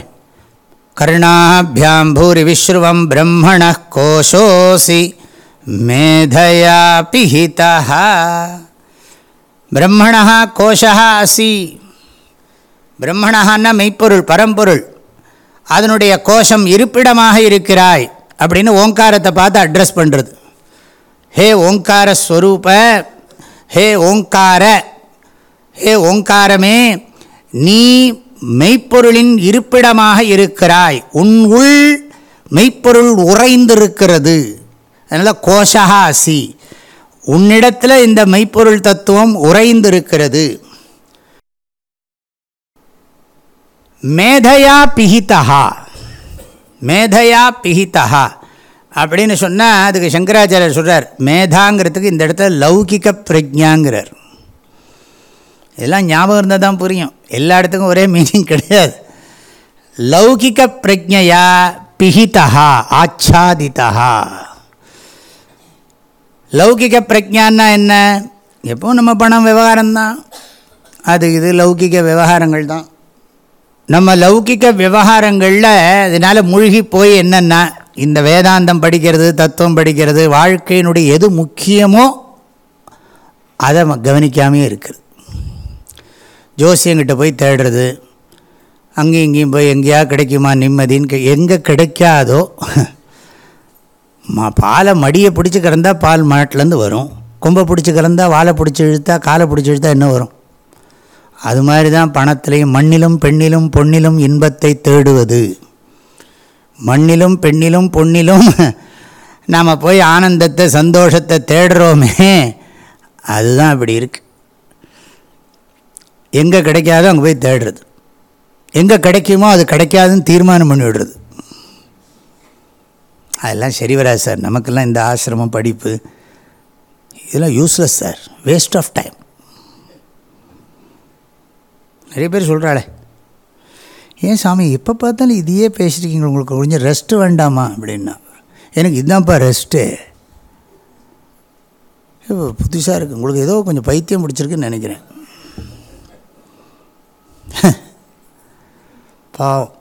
கருணாபியாம் பூரி விஸ்ருவம் பிரம்மண கோஷோசி மேதையா பிஹிதா பிரம்மணா கோஷா அசி. பிரம்மணஹான்னா மெய்ப்பொருள் பரம்பொருள். அதனுடைய கோஷம் இருப்பிடமாக இருக்கிறாய் அப்படின்னு ஓங்காரத்தை பார்த்து அட்ரஸ் பண்ணுறது ஹே ஓங்கார ஸ்வரூப ஹே ஓங்கார ஹே ஓங்காரமே நீ மெய்ப்பொருளின் இருப்பிடமாக இருக்கிறாய். உன் உள் மெய்ப்பொருள் உறைந்திருக்கிறது. அதனால் கோஷா அசி உன்னிடத்தில் இந்த மெய்ப்பொருள் தத்துவம் உறைந்திருக்கிறது. மேதையா பிஹிதா. மேதையா பிஹிதா. அப்படின்னு சொன்னால் அதுக்கு சங்கராச்சாரியர் சொல்கிறார் மேதாங்கிறதுக்கு இந்த இடத்துல லௌகிக பிரஜாங்கிறார். இதெல்லாம் ஞாபகம் இருந்தால் தான் புரியும். எல்லா இடத்துக்கும் ஒரே மீனிங் கிடையாது. லௌகிக பிரஜையா பிஹிதா ஆச்சாதிதா. லௌகிக பிரஜான்னா என்ன? எப்போ நம்ம பணம் விவகாரம்தான். அது இது லௌகிக விவகாரங்கள் தான் நம்ம லௌகிக்க விவகாரங்களில் இதனால் மூழ்கி போய் என்னென்னா இந்த வேதாந்தம் படிக்கிறது தத்துவம் படிக்கிறது வாழ்க்கையினுடைய எது முக்கியமோ அதை கவனிக்காமே இருக்குது. ஜோசியங்கிட்ட போய் தேடுறது அங்கேயும் இங்கேயும் போய் எங்கேயா கிடைக்குமா நிம்மதின்னு எங்கே கிடைக்காதோ மா பாலை மடியை பிடிச்சி கிடந்தால் பால் மாட்டிலேருந்து வரும். கொம்பை பிடிச்சி கிடந்தால் வாழை பிடிச்சி இழுத்தா காலை பிடிச்சி இழுத்தா என்ன வரும்? அது மாதிரி தான் பணத்திலையும் மண்ணிலும் பெண்ணிலும் பொன்னிலும் இன்பத்தை தேடுவது. மண்ணிலும் பெண்ணிலும் பொன்னிலும் நாம் போய் ஆனந்தத்தை சந்தோஷத்தை தேடுறோமே. அதுதான் அப்படி இருக்குது எங்கே கிடைக்காதோ அங்கே போய் தேடுறது. எங்கே கிடைக்குமோ அது கிடைக்காதுன்னு தீர்மானம் பண்ணி விடுறது. அதெல்லாம் சரி வராது சார். நமக்கெல்லாம் இந்த ஆசிரமம் படிப்பு இதெல்லாம் useless sir. Waste of time நிறைய பேர் சொல்கிறாளே ஏன் சாமி எப்போ பார்த்தாலும் இதையே பேசியிருக்கீங்க உங்களுக்கு? கொஞ்சம் ரெஸ்ட்டு வேண்டாமா? அப்படின்னா. எனக்கு இதுதான்ப்பா ரெஸ்ட்டு இப்போ புதுசாக இருக்குது உங்களுக்கு ஏதோ கொஞ்சம் பைத்தியம் பிடிச்சிருக்குன்னு நினைக்கிறேன். பாவம்.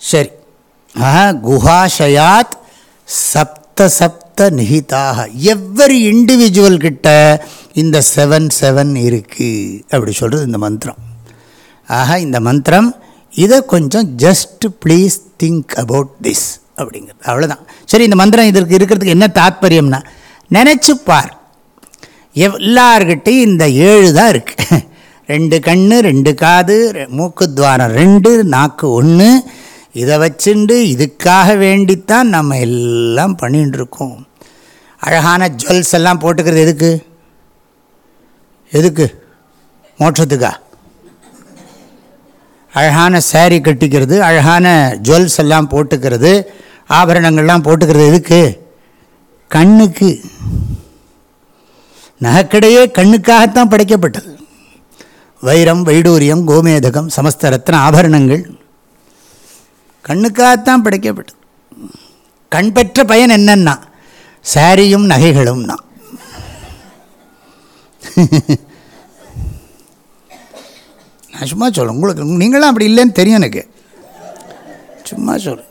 சரி. ஆஹா குஹாஷயாத் சப்த சப்த நிகிதாக எவ்வரி இண்டிவிஜுவல் கிட்ட இந்த செவன் செவன் இருக்குது அப்படி சொல்கிறது இந்த மந்திரம். ஆக இந்த மந்திரம் இதை கொஞ்சம் just please think about this அப்படிங்கிறது. அவ்வளோதான் சரி இந்த மந்திரம் இதற்கு இருக்கிறதுக்கு என்ன தாத்பரியம்னா நினச்சிப்பார் எல்லார்கிட்டையும் இந்த ஏழு தான் இருக்குது ரெண்டு கண் ரெண்டு காது மூக்கு துவாரம் ரெண்டு நாக்கு ஒன்று இதை வச்சுண்டு இதுக்காக வேண்டித்தான் நம்ம எல்லாம் பண்ணிகிட்டு இருக்கோம் அழகான ஜுவல்ஸ் எல்லாம் போட்டுக்கிறது எதுக்கு? எதுக்கு? மோட்சத்துக்கா? அழகான சேரீ கட்டிக்கிறது அழகான ஜுவல்ஸ் எல்லாம் போட்டுக்கிறது ஆபரணங்கள்லாம் போட்டுக்கிறது எதுக்கு? கண்ணுக்கு. நகைக்கடையே கண்ணுக்காகத்தான் படைக்கப்பட்டது. வைரம் வைடூரியம் கோமேதகம் சமஸ்தரத்தின ஆபரணங்கள் கண்ணுக்காகத்தான் படைக்கப்பட்டது. கண் பெற்ற பயன் என்னன்னா சாரியும் நகைகளும்னா நான் சும்மா சொல்கிறேன் உங்களுக்கு நீங்களாம் அப்படி இல்லைன்னு தெரியும் எனக்கு. சும்மா சொல்கிறேன்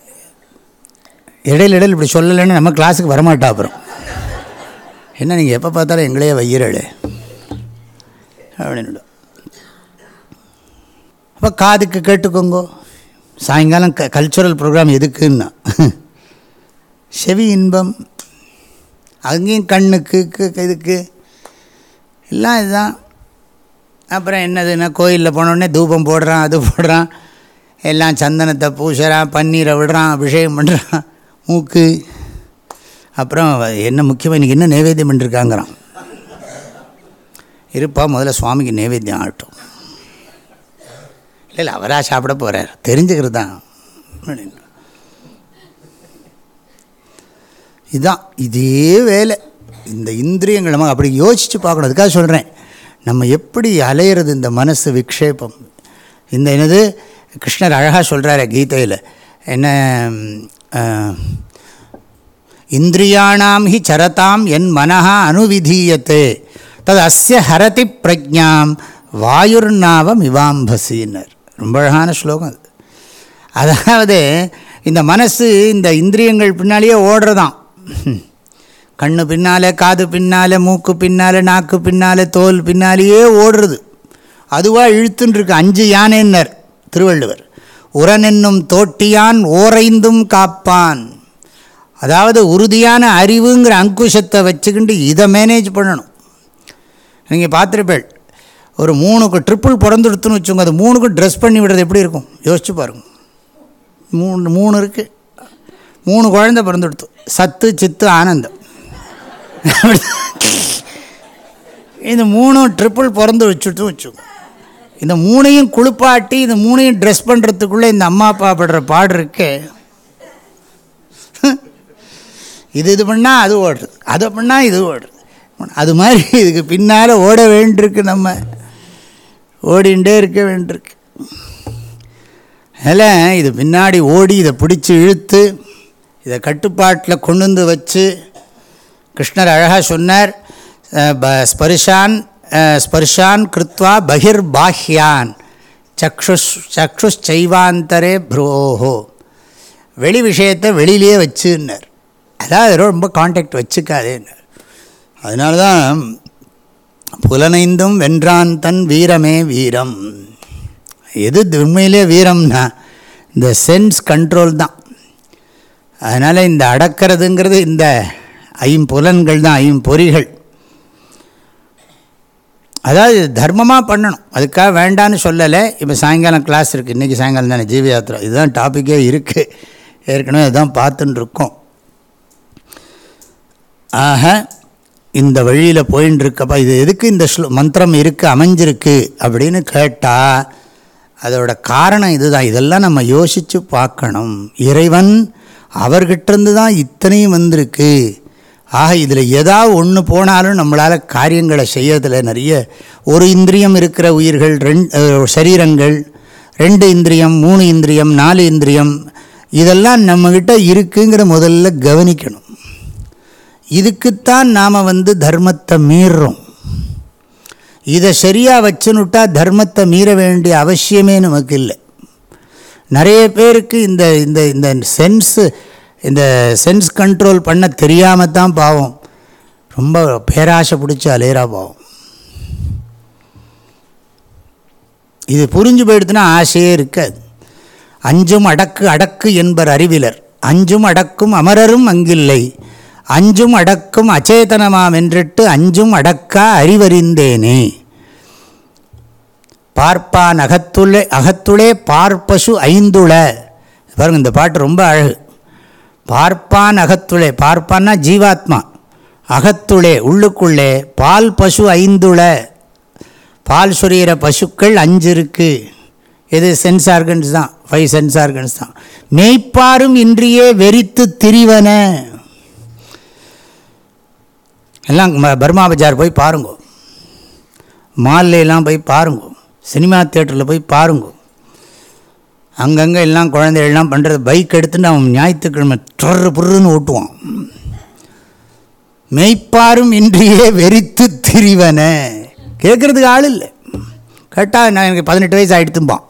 இடையில இடையில் இப்படி சொல்லலைன்னு நம்ம கிளாஸுக்கு வரமாட்டா அப்புறம். என்ன நீங்கள் எப்போ பார்த்தாலும் எங்களையே வையிறளே. அப்படின்னு அப்போ காதுக்கு கேட்டுக்கோங்கோ. சாயங்காலம் க கல்ச்சுரல் ப்ரோக்ராம் எதுக்குன்னா? செவி இன்பம் அங்கேயும் கண்ணுக்கு இதுக்கு எல்லாம் இதுதான். அப்புறம் என்னதுன்னா கோயிலில் போனோடனே தூபம் போடுறான் அது போடுறான். எல்லாம் சந்தனத்தை பூசுகிறான் பன்னீரை விடுறான் அபிஷேகம் பண்ணுறான் மூக்கு. அப்புறம் என்ன முக்கியமாக இன்றைக்கி என்ன நைவேத்தியம் பண்ணிருக்காங்கிறான்? இருப்பா முதல்ல சுவாமிக்கு நைவேத்தியம் ஆகட்டும். இல்லை இல்லை அவராக சாப்பிட போகிறார் தெரிஞ்சுக்கிறது தான் இதுதான் இதே வேலை. இந்த இந்திரியங்களும் நம்ம அப்படி யோசித்து பார்க்கணும். அதுக்காக சொல்கிறேன் நம்ம எப்படி அலையிறது இந்த மனசு விக்ஷேபம்? இந்த என்னது? கிருஷ்ணர் அழகாக சொல்கிறாரு கீதையில். என்ன இந்திரியாணாம் ஹி சரதாம் என் மனஹா அனுவிதீயத்தே தது அஸ்ய ஹரதி பிரஜாம் வாயுர்நாவம் இவாம்பசின்னர் ரொம்ப அழகான ஸ்லோகம் அது. அதாவது இந்த மனசு இந்த இந்திரியங்கள் பின்னாலேயே ஓடுறதான் கண்ணு பின்னால் காது பின்னால் மூக்கு பின்னால் நாக்கு பின்னால் தோல் பின்னாலேயே ஓடுறது. அதுவாக இழுத்துன்ட்ருக்கு அஞ்சு யானைன்னர் திருவள்ளுவர். உரனென்னும் தோட்டியான் ஓரைந்தும் காப்பான். அதாவது உறுதியான அறிவுங்கிற அங்குஷத்தை வச்சுக்கிண்டு இதை மேனேஜ் பண்ணணும். நீங்கள் பார்த்துருப்பேள் ஒரு மூணுக்கு ட்ரிப்புள் பிறந்துடுத்துன்னு வச்சுக்கோங்க அது மூணுக்கு ட்ரெஸ் பண்ணி விடுறது எப்படி இருக்கும்? யோசிச்சு பாருங்க. மூணு மூணு இருக்குது மூணு குழந்த பிறந்துடுத்து. சத்து சித்து ஆனந்தம். இந்த மூணும் ட்ரிப்புள் பிறந்து வச்சுட்டு வச்சுக்கோங்க. இந்த மூணையும் குளிப்பாட்டி இந்த மூணையும் ட்ரெஸ் பண்ணுறதுக்குள்ளே இந்த அம்மா அப்பா படுற பாடு இருக்கே. இது இது பண்ணால் அது ஓடுறது அதை பண்ணால் இது ஓடுறது அது மாதிரி இதுக்கு பின்னால் ஓட வேண்டியிருக்கு நம்ம. ஓடிண்டே இருக்க வேண்டியிருக்கு. அதில் இது பின்னாடி ஓடி இதை பிடிச்சி இழுத்து இதை கட்டுப்பாட்டில் கொண்டு வந்து வச்சு கிருஷ்ணர் அழகாக சொன்னார் ப- ஸ்பர்ஷான் அஹ், ஸ்பர்ஷான் கிருத்வா பகிர்பாஹ்யான் சக்ஷுஷ் சக்ஷுச்சைவாந்தரே ப்ரோஹோ. வெளி விஷயத்தை வெளியிலேயே வச்சுன்னார். அதாவது ரொம்ப காண்டாக்ட் வச்சுக்காதேன்னார். அதனால தான் புலனைந்தும் வென்றான் தன் வீரமே வீரம். எது உண்மையிலே வீரம்னா இந்த சென்ஸ் கண்ட்ரோல் தான். அதனால் இந்த அடக்கிறதுங்கிறது இந்த ஐம்புலன்கள் தான் ஐம்பொறிகள் அதாவது தர்மமாக பண்ணணும். அதுக்காக வேண்டான்னு சொல்லலை. இப்போ சாயங்காலம் கிளாஸ் இருக்குது இன்றைக்கி சாயங்காலம் தானே ஜீவயாத்திரா இதுதான் டாப்பிக்கே இருக்குது ஏற்கனவே இதுதான் பார்த்துன்னு இருக்கோம். ஆக இந்த வழியில் போயின்னு இருக்கப்பா இது எதுக்கு இந்த ஸ்லோ மந்திரம் இருக்குது அமைஞ்சிருக்கு அப்படின்னு கேட்டால் அதோட காரணம் இதுதான். இதெல்லாம் நம்ம யோசித்து பார்க்கணும். இறைவன் அவர்கிட்டருந்து தான் இத்தனையும் வந்திருக்கு. ஆக இதில் ஏதாவது ஒன்று போனாலும் நம்மளால் காரியங்களை செய்யறதில் நிறைய ஒரு இந்திரியம் இருக்கிற உயிர்கள் ரெண்டு சரீரங்கள் ரெண்டு இந்திரியம் மூணு இந்திரியம் நாலு இந்திரியம் இதெல்லாம் நம்மக்கிட்ட இருக்குங்கிற முதல்ல கவனிக்கணும். இதுக்குத்தான் நாம் வந்து தர்மத்தை மீறுறோம். இதை சரியாக வச்சுனுட்டா தர்மத்தை மீற வேண்டிய அவசியமே நமக்கு இல்லை. நிறைய பேருக்கு இந்த இந்த இந்த சென்ஸு இந்த சென்ஸ் கண்ட்ரோல் பண்ண தெரியாமல் தான் பாவம். ரொம்ப பேராசை பிடிச்சி அலேரா பாவம். இது புரிஞ்சு போயிடுதுன்னா ஆசையே இருக்காது. அஞ்சும் அடக்கு அடக்கு என்பர் அறிவிலர். அஞ்சும் அடக்கும் அமரரும் அங்கில்லை. அஞ்சும் அடக்கும் அச்சேதனமாம் என்றிட்டு அஞ்சும் அடக்கா அறிவறிந்தேனே. பார்ப்பான் அகத்துளே அகத்துளே பார்ப்பசு ஐந்துள. பாருங்க இந்த பாட்டு ரொம்ப அழகு. பார்ப்பான் அகத்துளே பார்ப்பான்னா ஜீவாத்மா. அகத்துளே உள்ளுக்குள்ளே பால் பசு ஐந்துள. பால் சொரியிற பசுக்கள் அஞ்சு இருக்கு. எது சென்ஸ் ஆர்கன்ஸ் தான்? ஃபைவ் சென்ஸ் ஆர்கன்ஸ் தான். மெய்ப்பாரும் இன்றியே வெறித்து திரிவன. எல்லாம் பர்மா பஜார் போய் பாருங்க. மால்லையெல்லாம் போய் பாருங்க. சினிமா தேட்டரில் போய் பாருங்க. அங்கங்கே எல்லாம் குழந்தைகள்லாம் பண்ணுறது பைக் எடுத்துட்டு அவன் ஞாயிற்றுக்கிழமை ட்ரு புருன்னு ஓட்டுவான். மெய்ப்பாரும் இன்றியே வெறித்து திரிவன. கேட்குறதுக்கு ஆள் இல்லை. கேட்டால் நான் எனக்கு பதினெட்டு வயசு ஆகிடுத்தும்பான்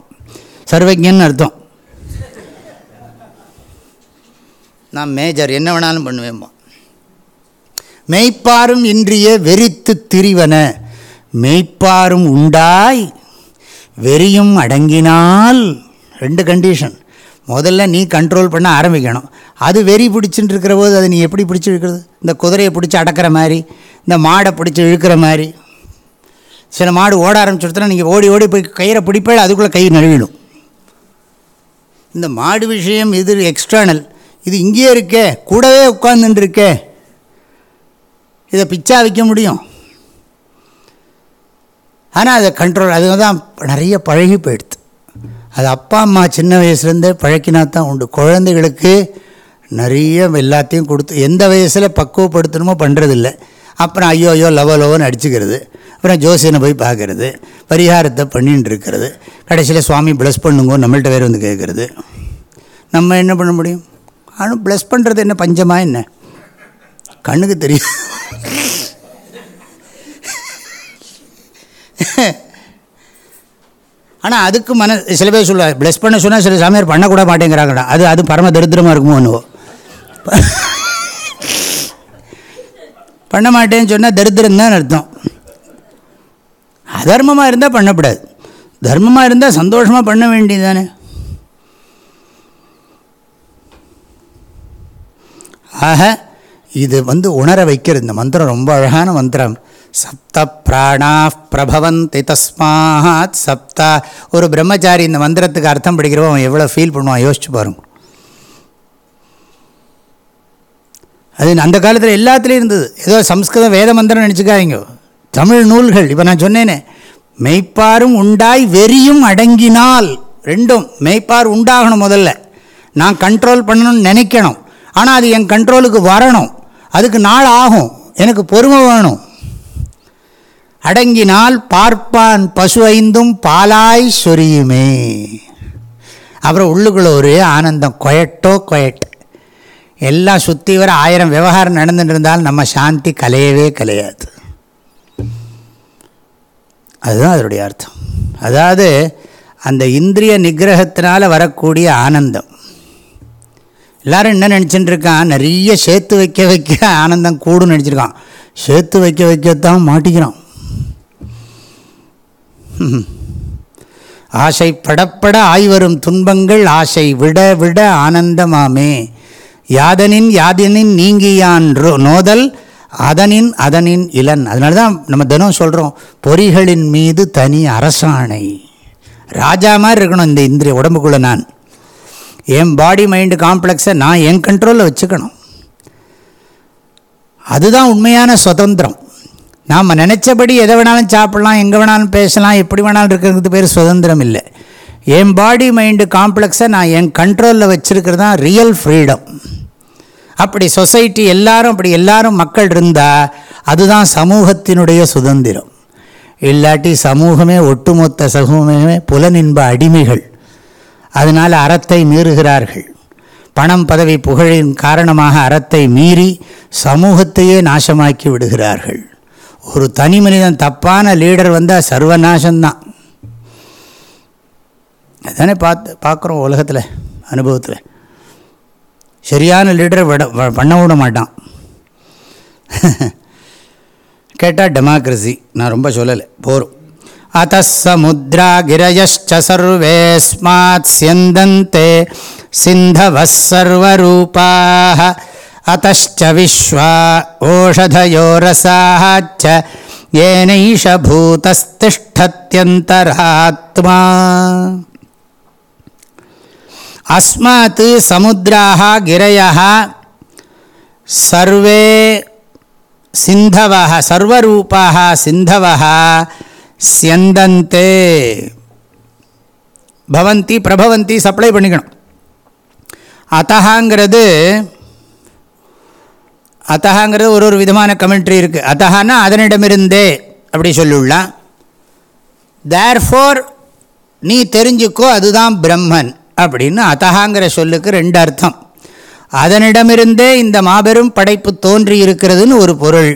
சர்வஜன்னு அர்த்தம். நான் மேஜர் என்ன வேணாலும் பண்ணுவேன்பான் மெய்ப்பாரும் இன்றிய வெறித்து திரிவன. மெய்ப்பாரும் உண்டாய் வெறியும் அடங்கினால். ரெண்டு கண்டிஷன் முதல்ல நீ கண்ட்ரோல் பண்ண ஆரம்பிக்கணும். அது வெறி பிடிச்சின்னு இருக்கிற போது அதை நீ எப்படி பிடிச்சி இழுக்கிறது? இந்த குதிரையை பிடிச்சி அடக்கிற மாதிரி இந்த மாடை பிடிச்சி இழுக்கிற மாதிரி. சில மாடு ஓட ஆரம்பிச்சுடுத்துனா நீங்கள் ஓடி ஓடி போய் கயிறை பிடிப்பே அதுக்குள்ளே கை நழுவிடும். இந்த மாடு விஷயம் இது எக்ஸ்டர்னல் இது இங்கேயே இருக்கே கூடவே உட்கார்ந்துட்டு இருக்கே இதை பிச்சா வைக்க முடியும். ஆனால் அதை கண்ட்ரோல் அது தான் நிறைய பழகி போயிடுது. அது அப்பா அம்மா சின்ன வயசுலேருந்தே பழக்கினா தான் உண்டு. குழந்தைகளுக்கு நிறைய எல்லாத்தையும் கொடுத்து எந்த வயசில் பக்குவப்படுத்தணுமோ பண்ணுறதில்ல அப்புறம் ஐயோ ஐயோ லவ லவோன்னு அடிச்சுக்கிறது. அப்புறம் ஜோசியனை போய் பார்க்கறது. பரிகாரத்தை பண்ணின்னு இருக்கிறது. கடைசியில் சுவாமி ப்ளஸ் பண்ணுங்க நம்மள்ட்ட வேறு வந்து கேட்குறது. நம்ம என்ன பண்ண முடியும்? ஆனால் ப்ளஸ் பண்ணுறது என்ன? பஞ்சமாக என்ன? கண்ணுக்கு தெரியும். ஆனால் அதுக்கு மன சில பேர் சொல்லுவாங்க ப்ளஸ் பண்ண சொன்னால் சில சாமியார் பண்ணக்கூட மாட்டேங்கிறாங்கடா. அது அது பரம தரித்திரமாக இருக்குமோ என்னவோ. பண்ண மாட்டேன்னு சொன்னால் தரித்திரம் தான் அர்த்தம். அதர்மமாக இருந்தால் பண்ணக்கூடாது. தர்மமாக இருந்தால் சந்தோஷமாக பண்ண வேண்டியது தானே ஆக இது வந்து உணர வைக்கிறது. இந்த மந்திரம் ரொம்ப அழகான மந்திரம். சப்த பிராணா பிரபவந்தி தஸ்மாத் சப்தா. ஒரு பிரம்மச்சாரி இந்த மந்திரத்துக்கு அர்த்தம் படிக்கிறவன் அவன் எவ்வளோ ஃபீல் பண்ணுவான் யோசிச்சு பாருங்க. அது அந்த காலத்தில் எல்லாத்துலேயும் இருந்தது. ஏதோ சம்ஸ்கிருதம் வேத மந்திரம் நினச்சிக்காதீங்க. தமிழ் நூல்கள் இப்போ நான் சொன்னேனே. மெய்ப்பாரும் உண்டாய் வெறியும் அடங்கினால் ரெண்டும் மெய்ப்பார் உண்டாகணும் முதல்ல. நான் கண்ட்ரோல் பண்ணணும்னு நினைக்கணும். ஆனால் அது என் கண்ட்ரோலுக்கு வரணும். அதுக்கு நாள் ஆகும். எனக்கு பொறுமை வேணும். அடங்கினால் பார்ப்பான் பசு ஐந்தும் பாலாய் சொரியுமே. அப்புறம் உள்ளுக்குள்ள ஒரே ஆனந்தம். கொயட்டோ கொயட். எல்லாம் சுற்றி வர ஆயிரம் விவகாரம் நடந்துட்டு இருந்தாலும் நம்ம சாந்தி கலையவே கலையாது. அதுதான் அதனுடைய அர்த்தம். அதாவது அந்த இந்திரிய நிகிரகத்தினால் வரக்கூடிய ஆனந்தம். எல்லாரும் என்ன நினச்சிட்டு இருக்கான்? நிறைய சேர்த்து வைக்க வைக்க ஆனந்தம் கூடுன்னு நினச்சிருக்கான். சேர்த்து வைக்க வைக்கத்தான் மாட்டிக்கிறான். ஆசை படப்பட ஆய்வரும் துன்பங்கள் ஆசை விட விட ஆனந்தமாமே. யாதனின் யாதனின் நீங்கியான் நோதல் அதனின் அதனின் இளன். அதனால தான் நம்ம தினம் சொல்கிறோம் பொறிகளின் மீது தனி அரசாணை. ராஜா மாதிரி இருக்கணும் இந்த இந்திரிய உடம்புக்குள்ளே நான். என் பாடி மைண்டு காம்ப்ளெக்ஸை நான் என் கண்ட்ரோலில் வச்சுக்கணும். அதுதான் உண்மையான சுதந்திரம். நாம் நினச்சபடி எதை வேணாலும் சாப்பிட்லாம் எங்கே வேணாலும் பேசலாம் எப்படி வேணாலும் இருக்கிறது பேர் சுதந்திரம் இல்லை. என் பாடி மைண்டு காம்ப்ளெக்ஸை நான் என் கண்ட்ரோலில் வச்சுருக்கிறது தான் ரியல் ஃப்ரீடம் அப்படி சொசைட்டி எல்லாரும் அப்படி எல்லாரும் மக்கள் இருந்தால் அதுதான் சமூகத்தினுடைய சுதந்திரம். இல்லாட்டி சமூகமே ஒட்டுமொத்த சமூகமே புலனின்ப அடிமைகள். அதனால் அறத்தை மீறுகிறார்கள். பணம் பதவி புகழின் காரணமாக அறத்தை மீறி சமூகத்தையே நாசமாக்கி விடுகிறார்கள். ஒரு தனி மனிதன் தப்பான லீடர் வந்தால் சர்வநாசம்தான் அதுதானே பார்த்து பார்க்குறோம் உலகத்தில் அனுபவத்தில். சரியான லீடர் விட பண்ண விட மாட்டான். கேட்டால் டெமோக்ரஸி. நான் ரொம்ப சொல்லலை. போகிறோம் अतः समुद्रा गिरयश्च सर्वेऽस्मात् स्यन्दन्ते सिन्धवः सर्वरूपाः। अतश्च विश्वा ओषधयोरसाः च येनैष भूतस्तिष्ठत्यन्तरात्मा। अस्मात् समुद्राः गिरयः सर्वे सिन्धवः सर्वरूपाः सिन्धवः சியந்தந்தே பவந்தி பிரபவந்தி சப்ளை பண்ணிக்கணும். அத்தகாங்கிறது அத்தகாங்கிறது ஒரு ஒரு விதமான கமெண்ட்ரி இருக்குது அத்தகானா அதனிடமிருந்தே அப்படி சொல்லிவிடலாம் தேர்ஃபோர் நீ தெரிஞ்சுக்கோ அதுதான் பிரம்மன் அப்படின்னு அத்தகாங்கிற சொல்லுக்கு ரெண்டு அர்த்தம் அதனிடமிருந்தே இந்த மாபெரும் படைப்பு தோன்றி இருக்கிறதுன்னு ஒரு பொருள்.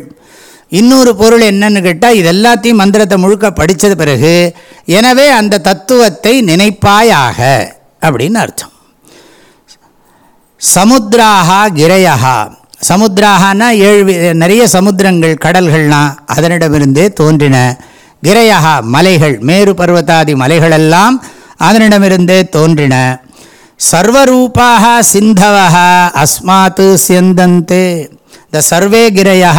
இன்னொரு பொருள் என்னன்னு கேட்டால் இது எல்லாத்தையும் மந்திரத்தை முழுக்க படித்தது பிறகு எனவே அந்த தத்துவத்தை நினைப்பாயாக அப்படின்னு அர்த்தம். சமுத்திராகா கிரையகா சமுத்திராகனா ஏழு நிறைய சமுத்திரங்கள் கடல்கள்லாம் அதனிடமிருந்தே தோன்றின. கிரையகா மலைகள் மேரு பர்வதாதி மலைகளெல்லாம் அதனிடமிருந்தே தோன்றின. சர்வரூபாக சிந்தவக அஸ்மாத்து சிந்தந்தே இந்த சர்வே கிரையா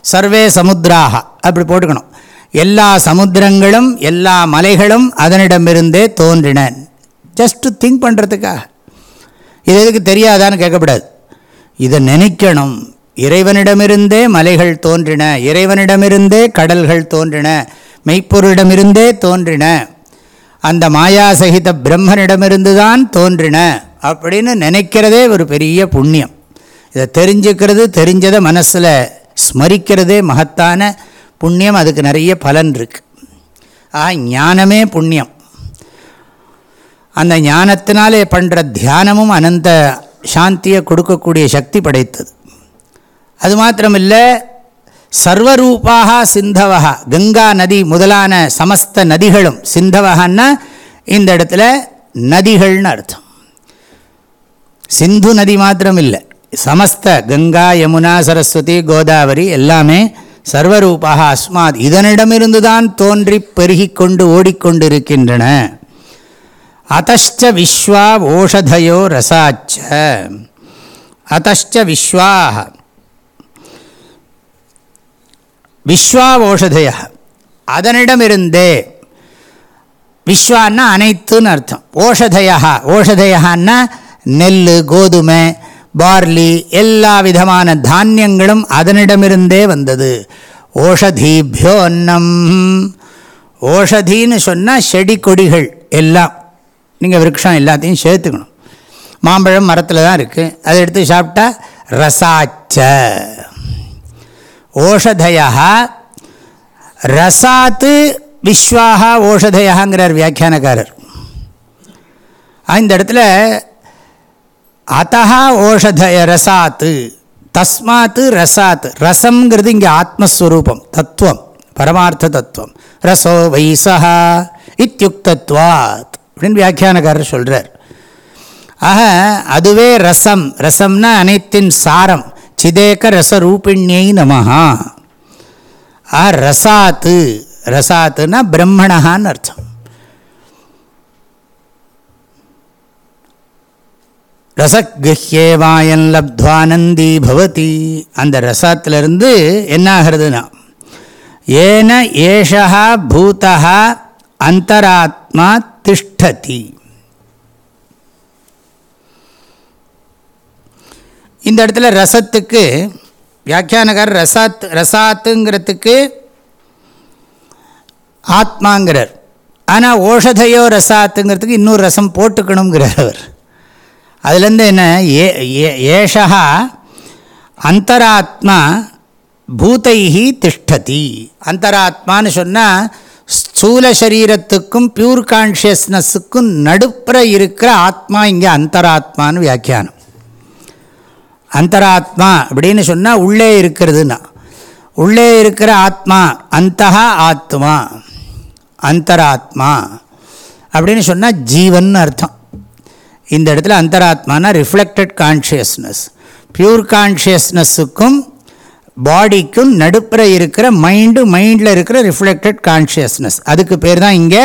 சர்வே சமுத்திராக அப்படி போட்டுக்கணும். எல்லா சமுத்திரங்களும் எல்லா மலைகளும் அதனிடமிருந்தே தோன்றின. ஜஸ்ட்டு திங்க் பண்ணுறதுக்காக இது எதுக்கு தெரியாதான்னு கேட்கக்கூடாது இதை நினைக்கணும். இறைவனிடமிருந்தே மலைகள் தோன்றின. இறைவனிடமிருந்தே கடல்கள் தோன்றின. மெய்ப்பொருளிடமிருந்தே தோன்றின. அந்த மாயாசகித பிரம்மனிடமிருந்து தான் தோன்றின. அப்படின்னு நினைக்கிறதே ஒரு பெரிய புண்ணியம். இதை தெரிஞ்சுக்கிறது தெரிஞ்சதை மனசில் ஸ்மரிக்கிறதே மகத்தான புண்ணியம். அதுக்கு நிறைய பலன் இருக்குது ஆ ஞானமே புண்ணியம். அந்த ஞானத்தினாலே பண்ணுற தியானமும் அனந்த சாந்தியை கொடுக்கக்கூடிய சக்தி படைத்தது. அது மாத்திரமில்லை சர்வரூபாக சிந்தவகா கங்கா நதி முதலான சமஸ்த நதிகளும் சிந்தவகான்னா இந்த இடத்துல நதிகள்னு அர்த்தம். சிந்து நதி மாத்திரம் இல்லை சமஸ்த கங்கா யமுனா சரஸ்வதி கோதாவரி எல்லாமே சர்வரூபாக அஸ்மாத் இதனிடமிருந்து தான் தோன்றி பெருகி கொண்டு ஓடிக்கொண்டிருக்கின்றன. அத்தச்ச விஸ்வா ஓஷதயோ ரசாச்ச. அத்தச்ச விஸ்வாக விஸ்வா ஓஷதய அதனிடமிருந்தே. விஸ்வான்னா அனைத்துன்னு அர்த்தம். ஓஷதயா ஓஷதயான்னா நெல் கோதுமை பார்லி எல்லா விதமான தானியங்களும் அதனிடமிருந்தே வந்தது. ஓஷதீபியோ அன்னம். ஓஷதின்னு சொன்னால் செடி கொடிகள் எல்லாம். நீங்கள் விரக்ஷம் எல்லாத்தையும் சேர்த்துக்கணும். மாம்பழம் மரத்தில் தான் இருக்குது அதை எடுத்து சாப்பிட்டா ரசாச்ச. ஓஷதையா. ரசாத்து விஸ்வாகா ஓஷதையாங்கிறார் வியாக்கியானக்காரர். இந்த இடத்துல அத்தா ஓஷதய ரசாத்து தஸ்மாத்து ரசாத் ரசம்ங்கிறது இங்கே ஆத்மஸ்வரூபம் தத்துவம் பரமார்த்த தத்துவம். ரசோ வைசா இத்தியுக்தத்வாத் அப்படின்னு வியாக்கியானக்காரர் சொல்கிறார் ஆக அதுவே ரசம். ரசம்னா அனைத்தின் சாரம். சிதேக ரசரூபிணியை நமஹா. ஆ ரசாத்து. ரசாத்துனா பிரம்மணஹான்னு அர்த்தம். ரசகிருஹ்யேவாயன் லப்துவானந்தி பவதி. அந்த ரசத்திலிருந்து என்ன ஆகிறதுனா ஏன ஏஷா பூதா அந்தராத்மா திஷ்டதி. இந்த இடத்துல ரசத்துக்கு வியாக்கியானகர் ரசாத் ரசாத்துங்கிறதுக்கு ஆத்மாங்கிறார். ஆனால் ஓஷதையோ ரசாத்துங்கிறதுக்கு இன்னொரு ரசம் போட்டுக்கணுங்கிறார் அவர். அதுலேருந்து என்ன? ஏ ஏஷா அந்தராத்மா பூதைஹி திஷ்டதி. அந்தராத்மான்னு சொன்னால் ஸ்தூல சரீரத்துக்கும் பியூர் கான்ஷியஸ்னஸுக்கும் நடுப்புற இருக்கிற ஆத்மா இங்கே அந்தராத்மான்னு வியாக்கியானம். அந்தராத்மா அப்படின்னு சொன்னால் உள்ளே இருக்கிறதுன்னா. உள்ளே இருக்கிற ஆத்மா அந்தகா ஆத்மா அந்தராத்மா அப்படின்னு சொன்னால் ஜீவன் அர்த்தம். இந்த இடத்துல அந்தராத்மானா ரிஃப்ளெக்டட் கான்ஷியஸ்னஸ் பியூர் கான்ஷியஸ்னஸுக்கும் பாடிக்கும் நடுப்புற இருக்கிற மைண்டு மைண்டில் இருக்கிற ரிஃப்ளெக்டட் கான்ஷியஸ்னஸ் அதுக்கு பேர் தான் இங்கே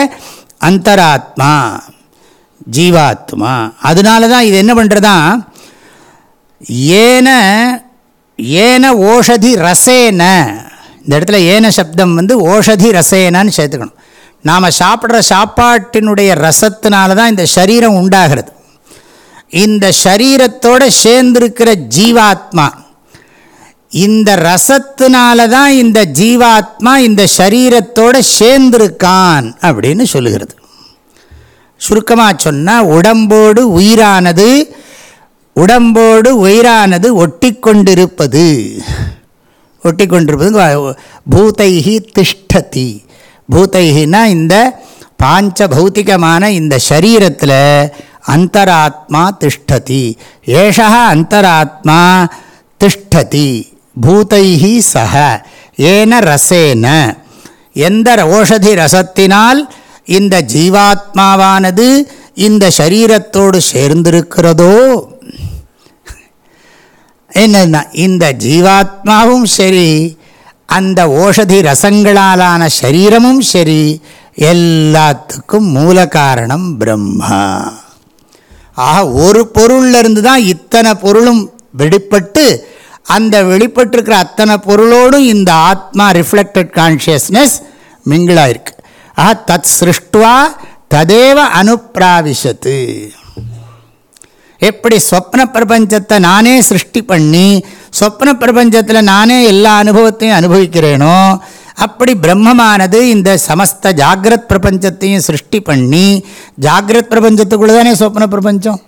அந்தராத்மா ஜீவாத்மா. அதனால தான் இது என்ன பண்ணுறதா ஏன ஏன ஓஷதி ரசேன. இந்த இடத்துல ஏன சப்தம் வந்து ஓஷதி ரசேனான்னு சேர்த்துக்கணும். நாம் சாப்பிட்ற சாப்பாட்டினுடைய ரசத்தினால தான் இந்த சரீரம் உண்டாகிறது. இந்த சரீரத்தோடு சேர்ந்திருக்கிற ஜீவாத்மா. இந்த ரசத்தினால தான் இந்த ஜீவாத்மா இந்த சரீரத்தோடு சேர்ந்திருக்கான் அப்படின்னு சொல்லுகிறது. சுருக்கமாக சொன்னால் உடம்போடு உயிரானது உடம்போடு உயிரானது ஒட்டி கொண்டிருப்பது ஒட்டி கொண்டிருப்பது பூத்தைகி திஷ்டதி. பூத்தைகினா இந்த பாஞ்ச பௌத்திகமான இந்த சரீரத்தில் அந்தராத்மா திஷ்டதி ஏஷா அந்தராத்மா திஷ்டதி பூதைஹி சக ஏன ரசேன எந்த ஓஷதி ரசத்தினால் இந்த ஜீவாத்மாவானது இந்த சரீரத்தோடு சேர்ந்திருக்கிறதோ என்னன்னா இந்த ஜீவாத்மாவும் சரி அந்த ஓஷதி ரசங்களாலான சரீரமும் சரி எல்லாத்துக்கும் மூல காரணம் பிரம்மா ஆக ஒரு பொருளிலிருந்து தான் இத்தனை பொருளும் வெளிப்பட்டு அந்த வெளிப்பட்டிருக்கிற அத்தனை பொருளோடும் இந்த ஆத்மா ரிஃப்ளெக்டட் கான்ஷியஸ்னஸ் மிங்கிளாக இருக்கு ஆஹா தத் சிருஷ்டுவா ததேவ அனுப்பிராவிசத்து எப்படி சொப்ன பிரபஞ்சத்தை நானே சிருஷ்டி பண்ணி சொப்ன பிரபஞ்சத்தில் நானே எல்லா அனுபவத்தையும் அனுபவிக்கிறேனோ அப்படி பிரம்மமானது இந்த சமஸ்த ஜாகிரத் பிரபஞ்சத்தையும் சிருஷ்டி பண்ணி ஜாகிரத் பிரபஞ்சத்துக்குள்ளே தானே சொப்ன பிரபஞ்சம்?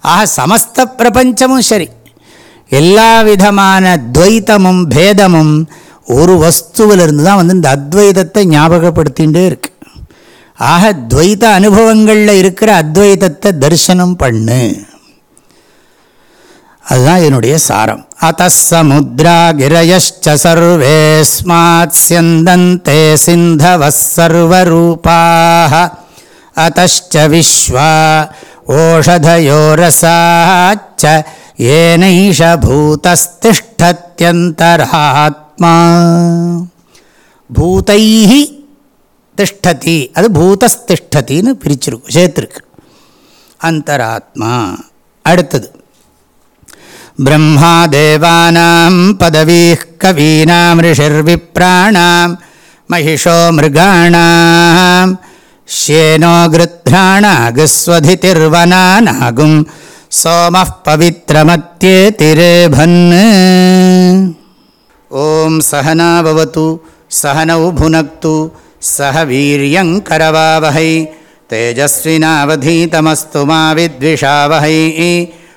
ஆக சமஸ்த பிரபஞ்சமும் சரி. எல்லா விதமான துவைத்தமும் பேதமும் ஒரு வஸ்துவிலிருந்து தான் வந்து இந்த அத்வைதத்தை ஞாபகப்படுத்திகிட்டே இருக்கு. ஆக துவைத அனுபவங்களில் இருக்கிற அத்வைதத்தை தரிசனம் பண்ணு. அதுதான் இதனுடைய சாரம். அத்த சமுத்ரா கிரயச்ச சர்வேஸ்மாத் சியந்தந்தே சிந்தவ சர்வரூபாக அத்தச்ச விஸ்வா ஓஷதயோரசாச்ச ஏனைஷ பூதஸ்திஷ்டத்யந்தராத்மா. பூதைஹி திஷ்டதி அது பூதஸ்திஷ்டத்தின்னு பிரிச்சிருக்கு சேர்த்துருக்கு. அந்தராத்மா அடுத்தது. ब्रह्मादेवानां पदवीः कवीनां ऋषिर्विप्राणां महिषो मृगाणां श्येनो गृध्राणागस्वधितिर्वनानागुं सोमः पवित्रमत्येतिरेभन्। ॐ सहना भवतु सहनौ भुनक्तु सह वीर्यङ्करवावहै तेजस्विनावधीतमस्तु मा विद्विषावहै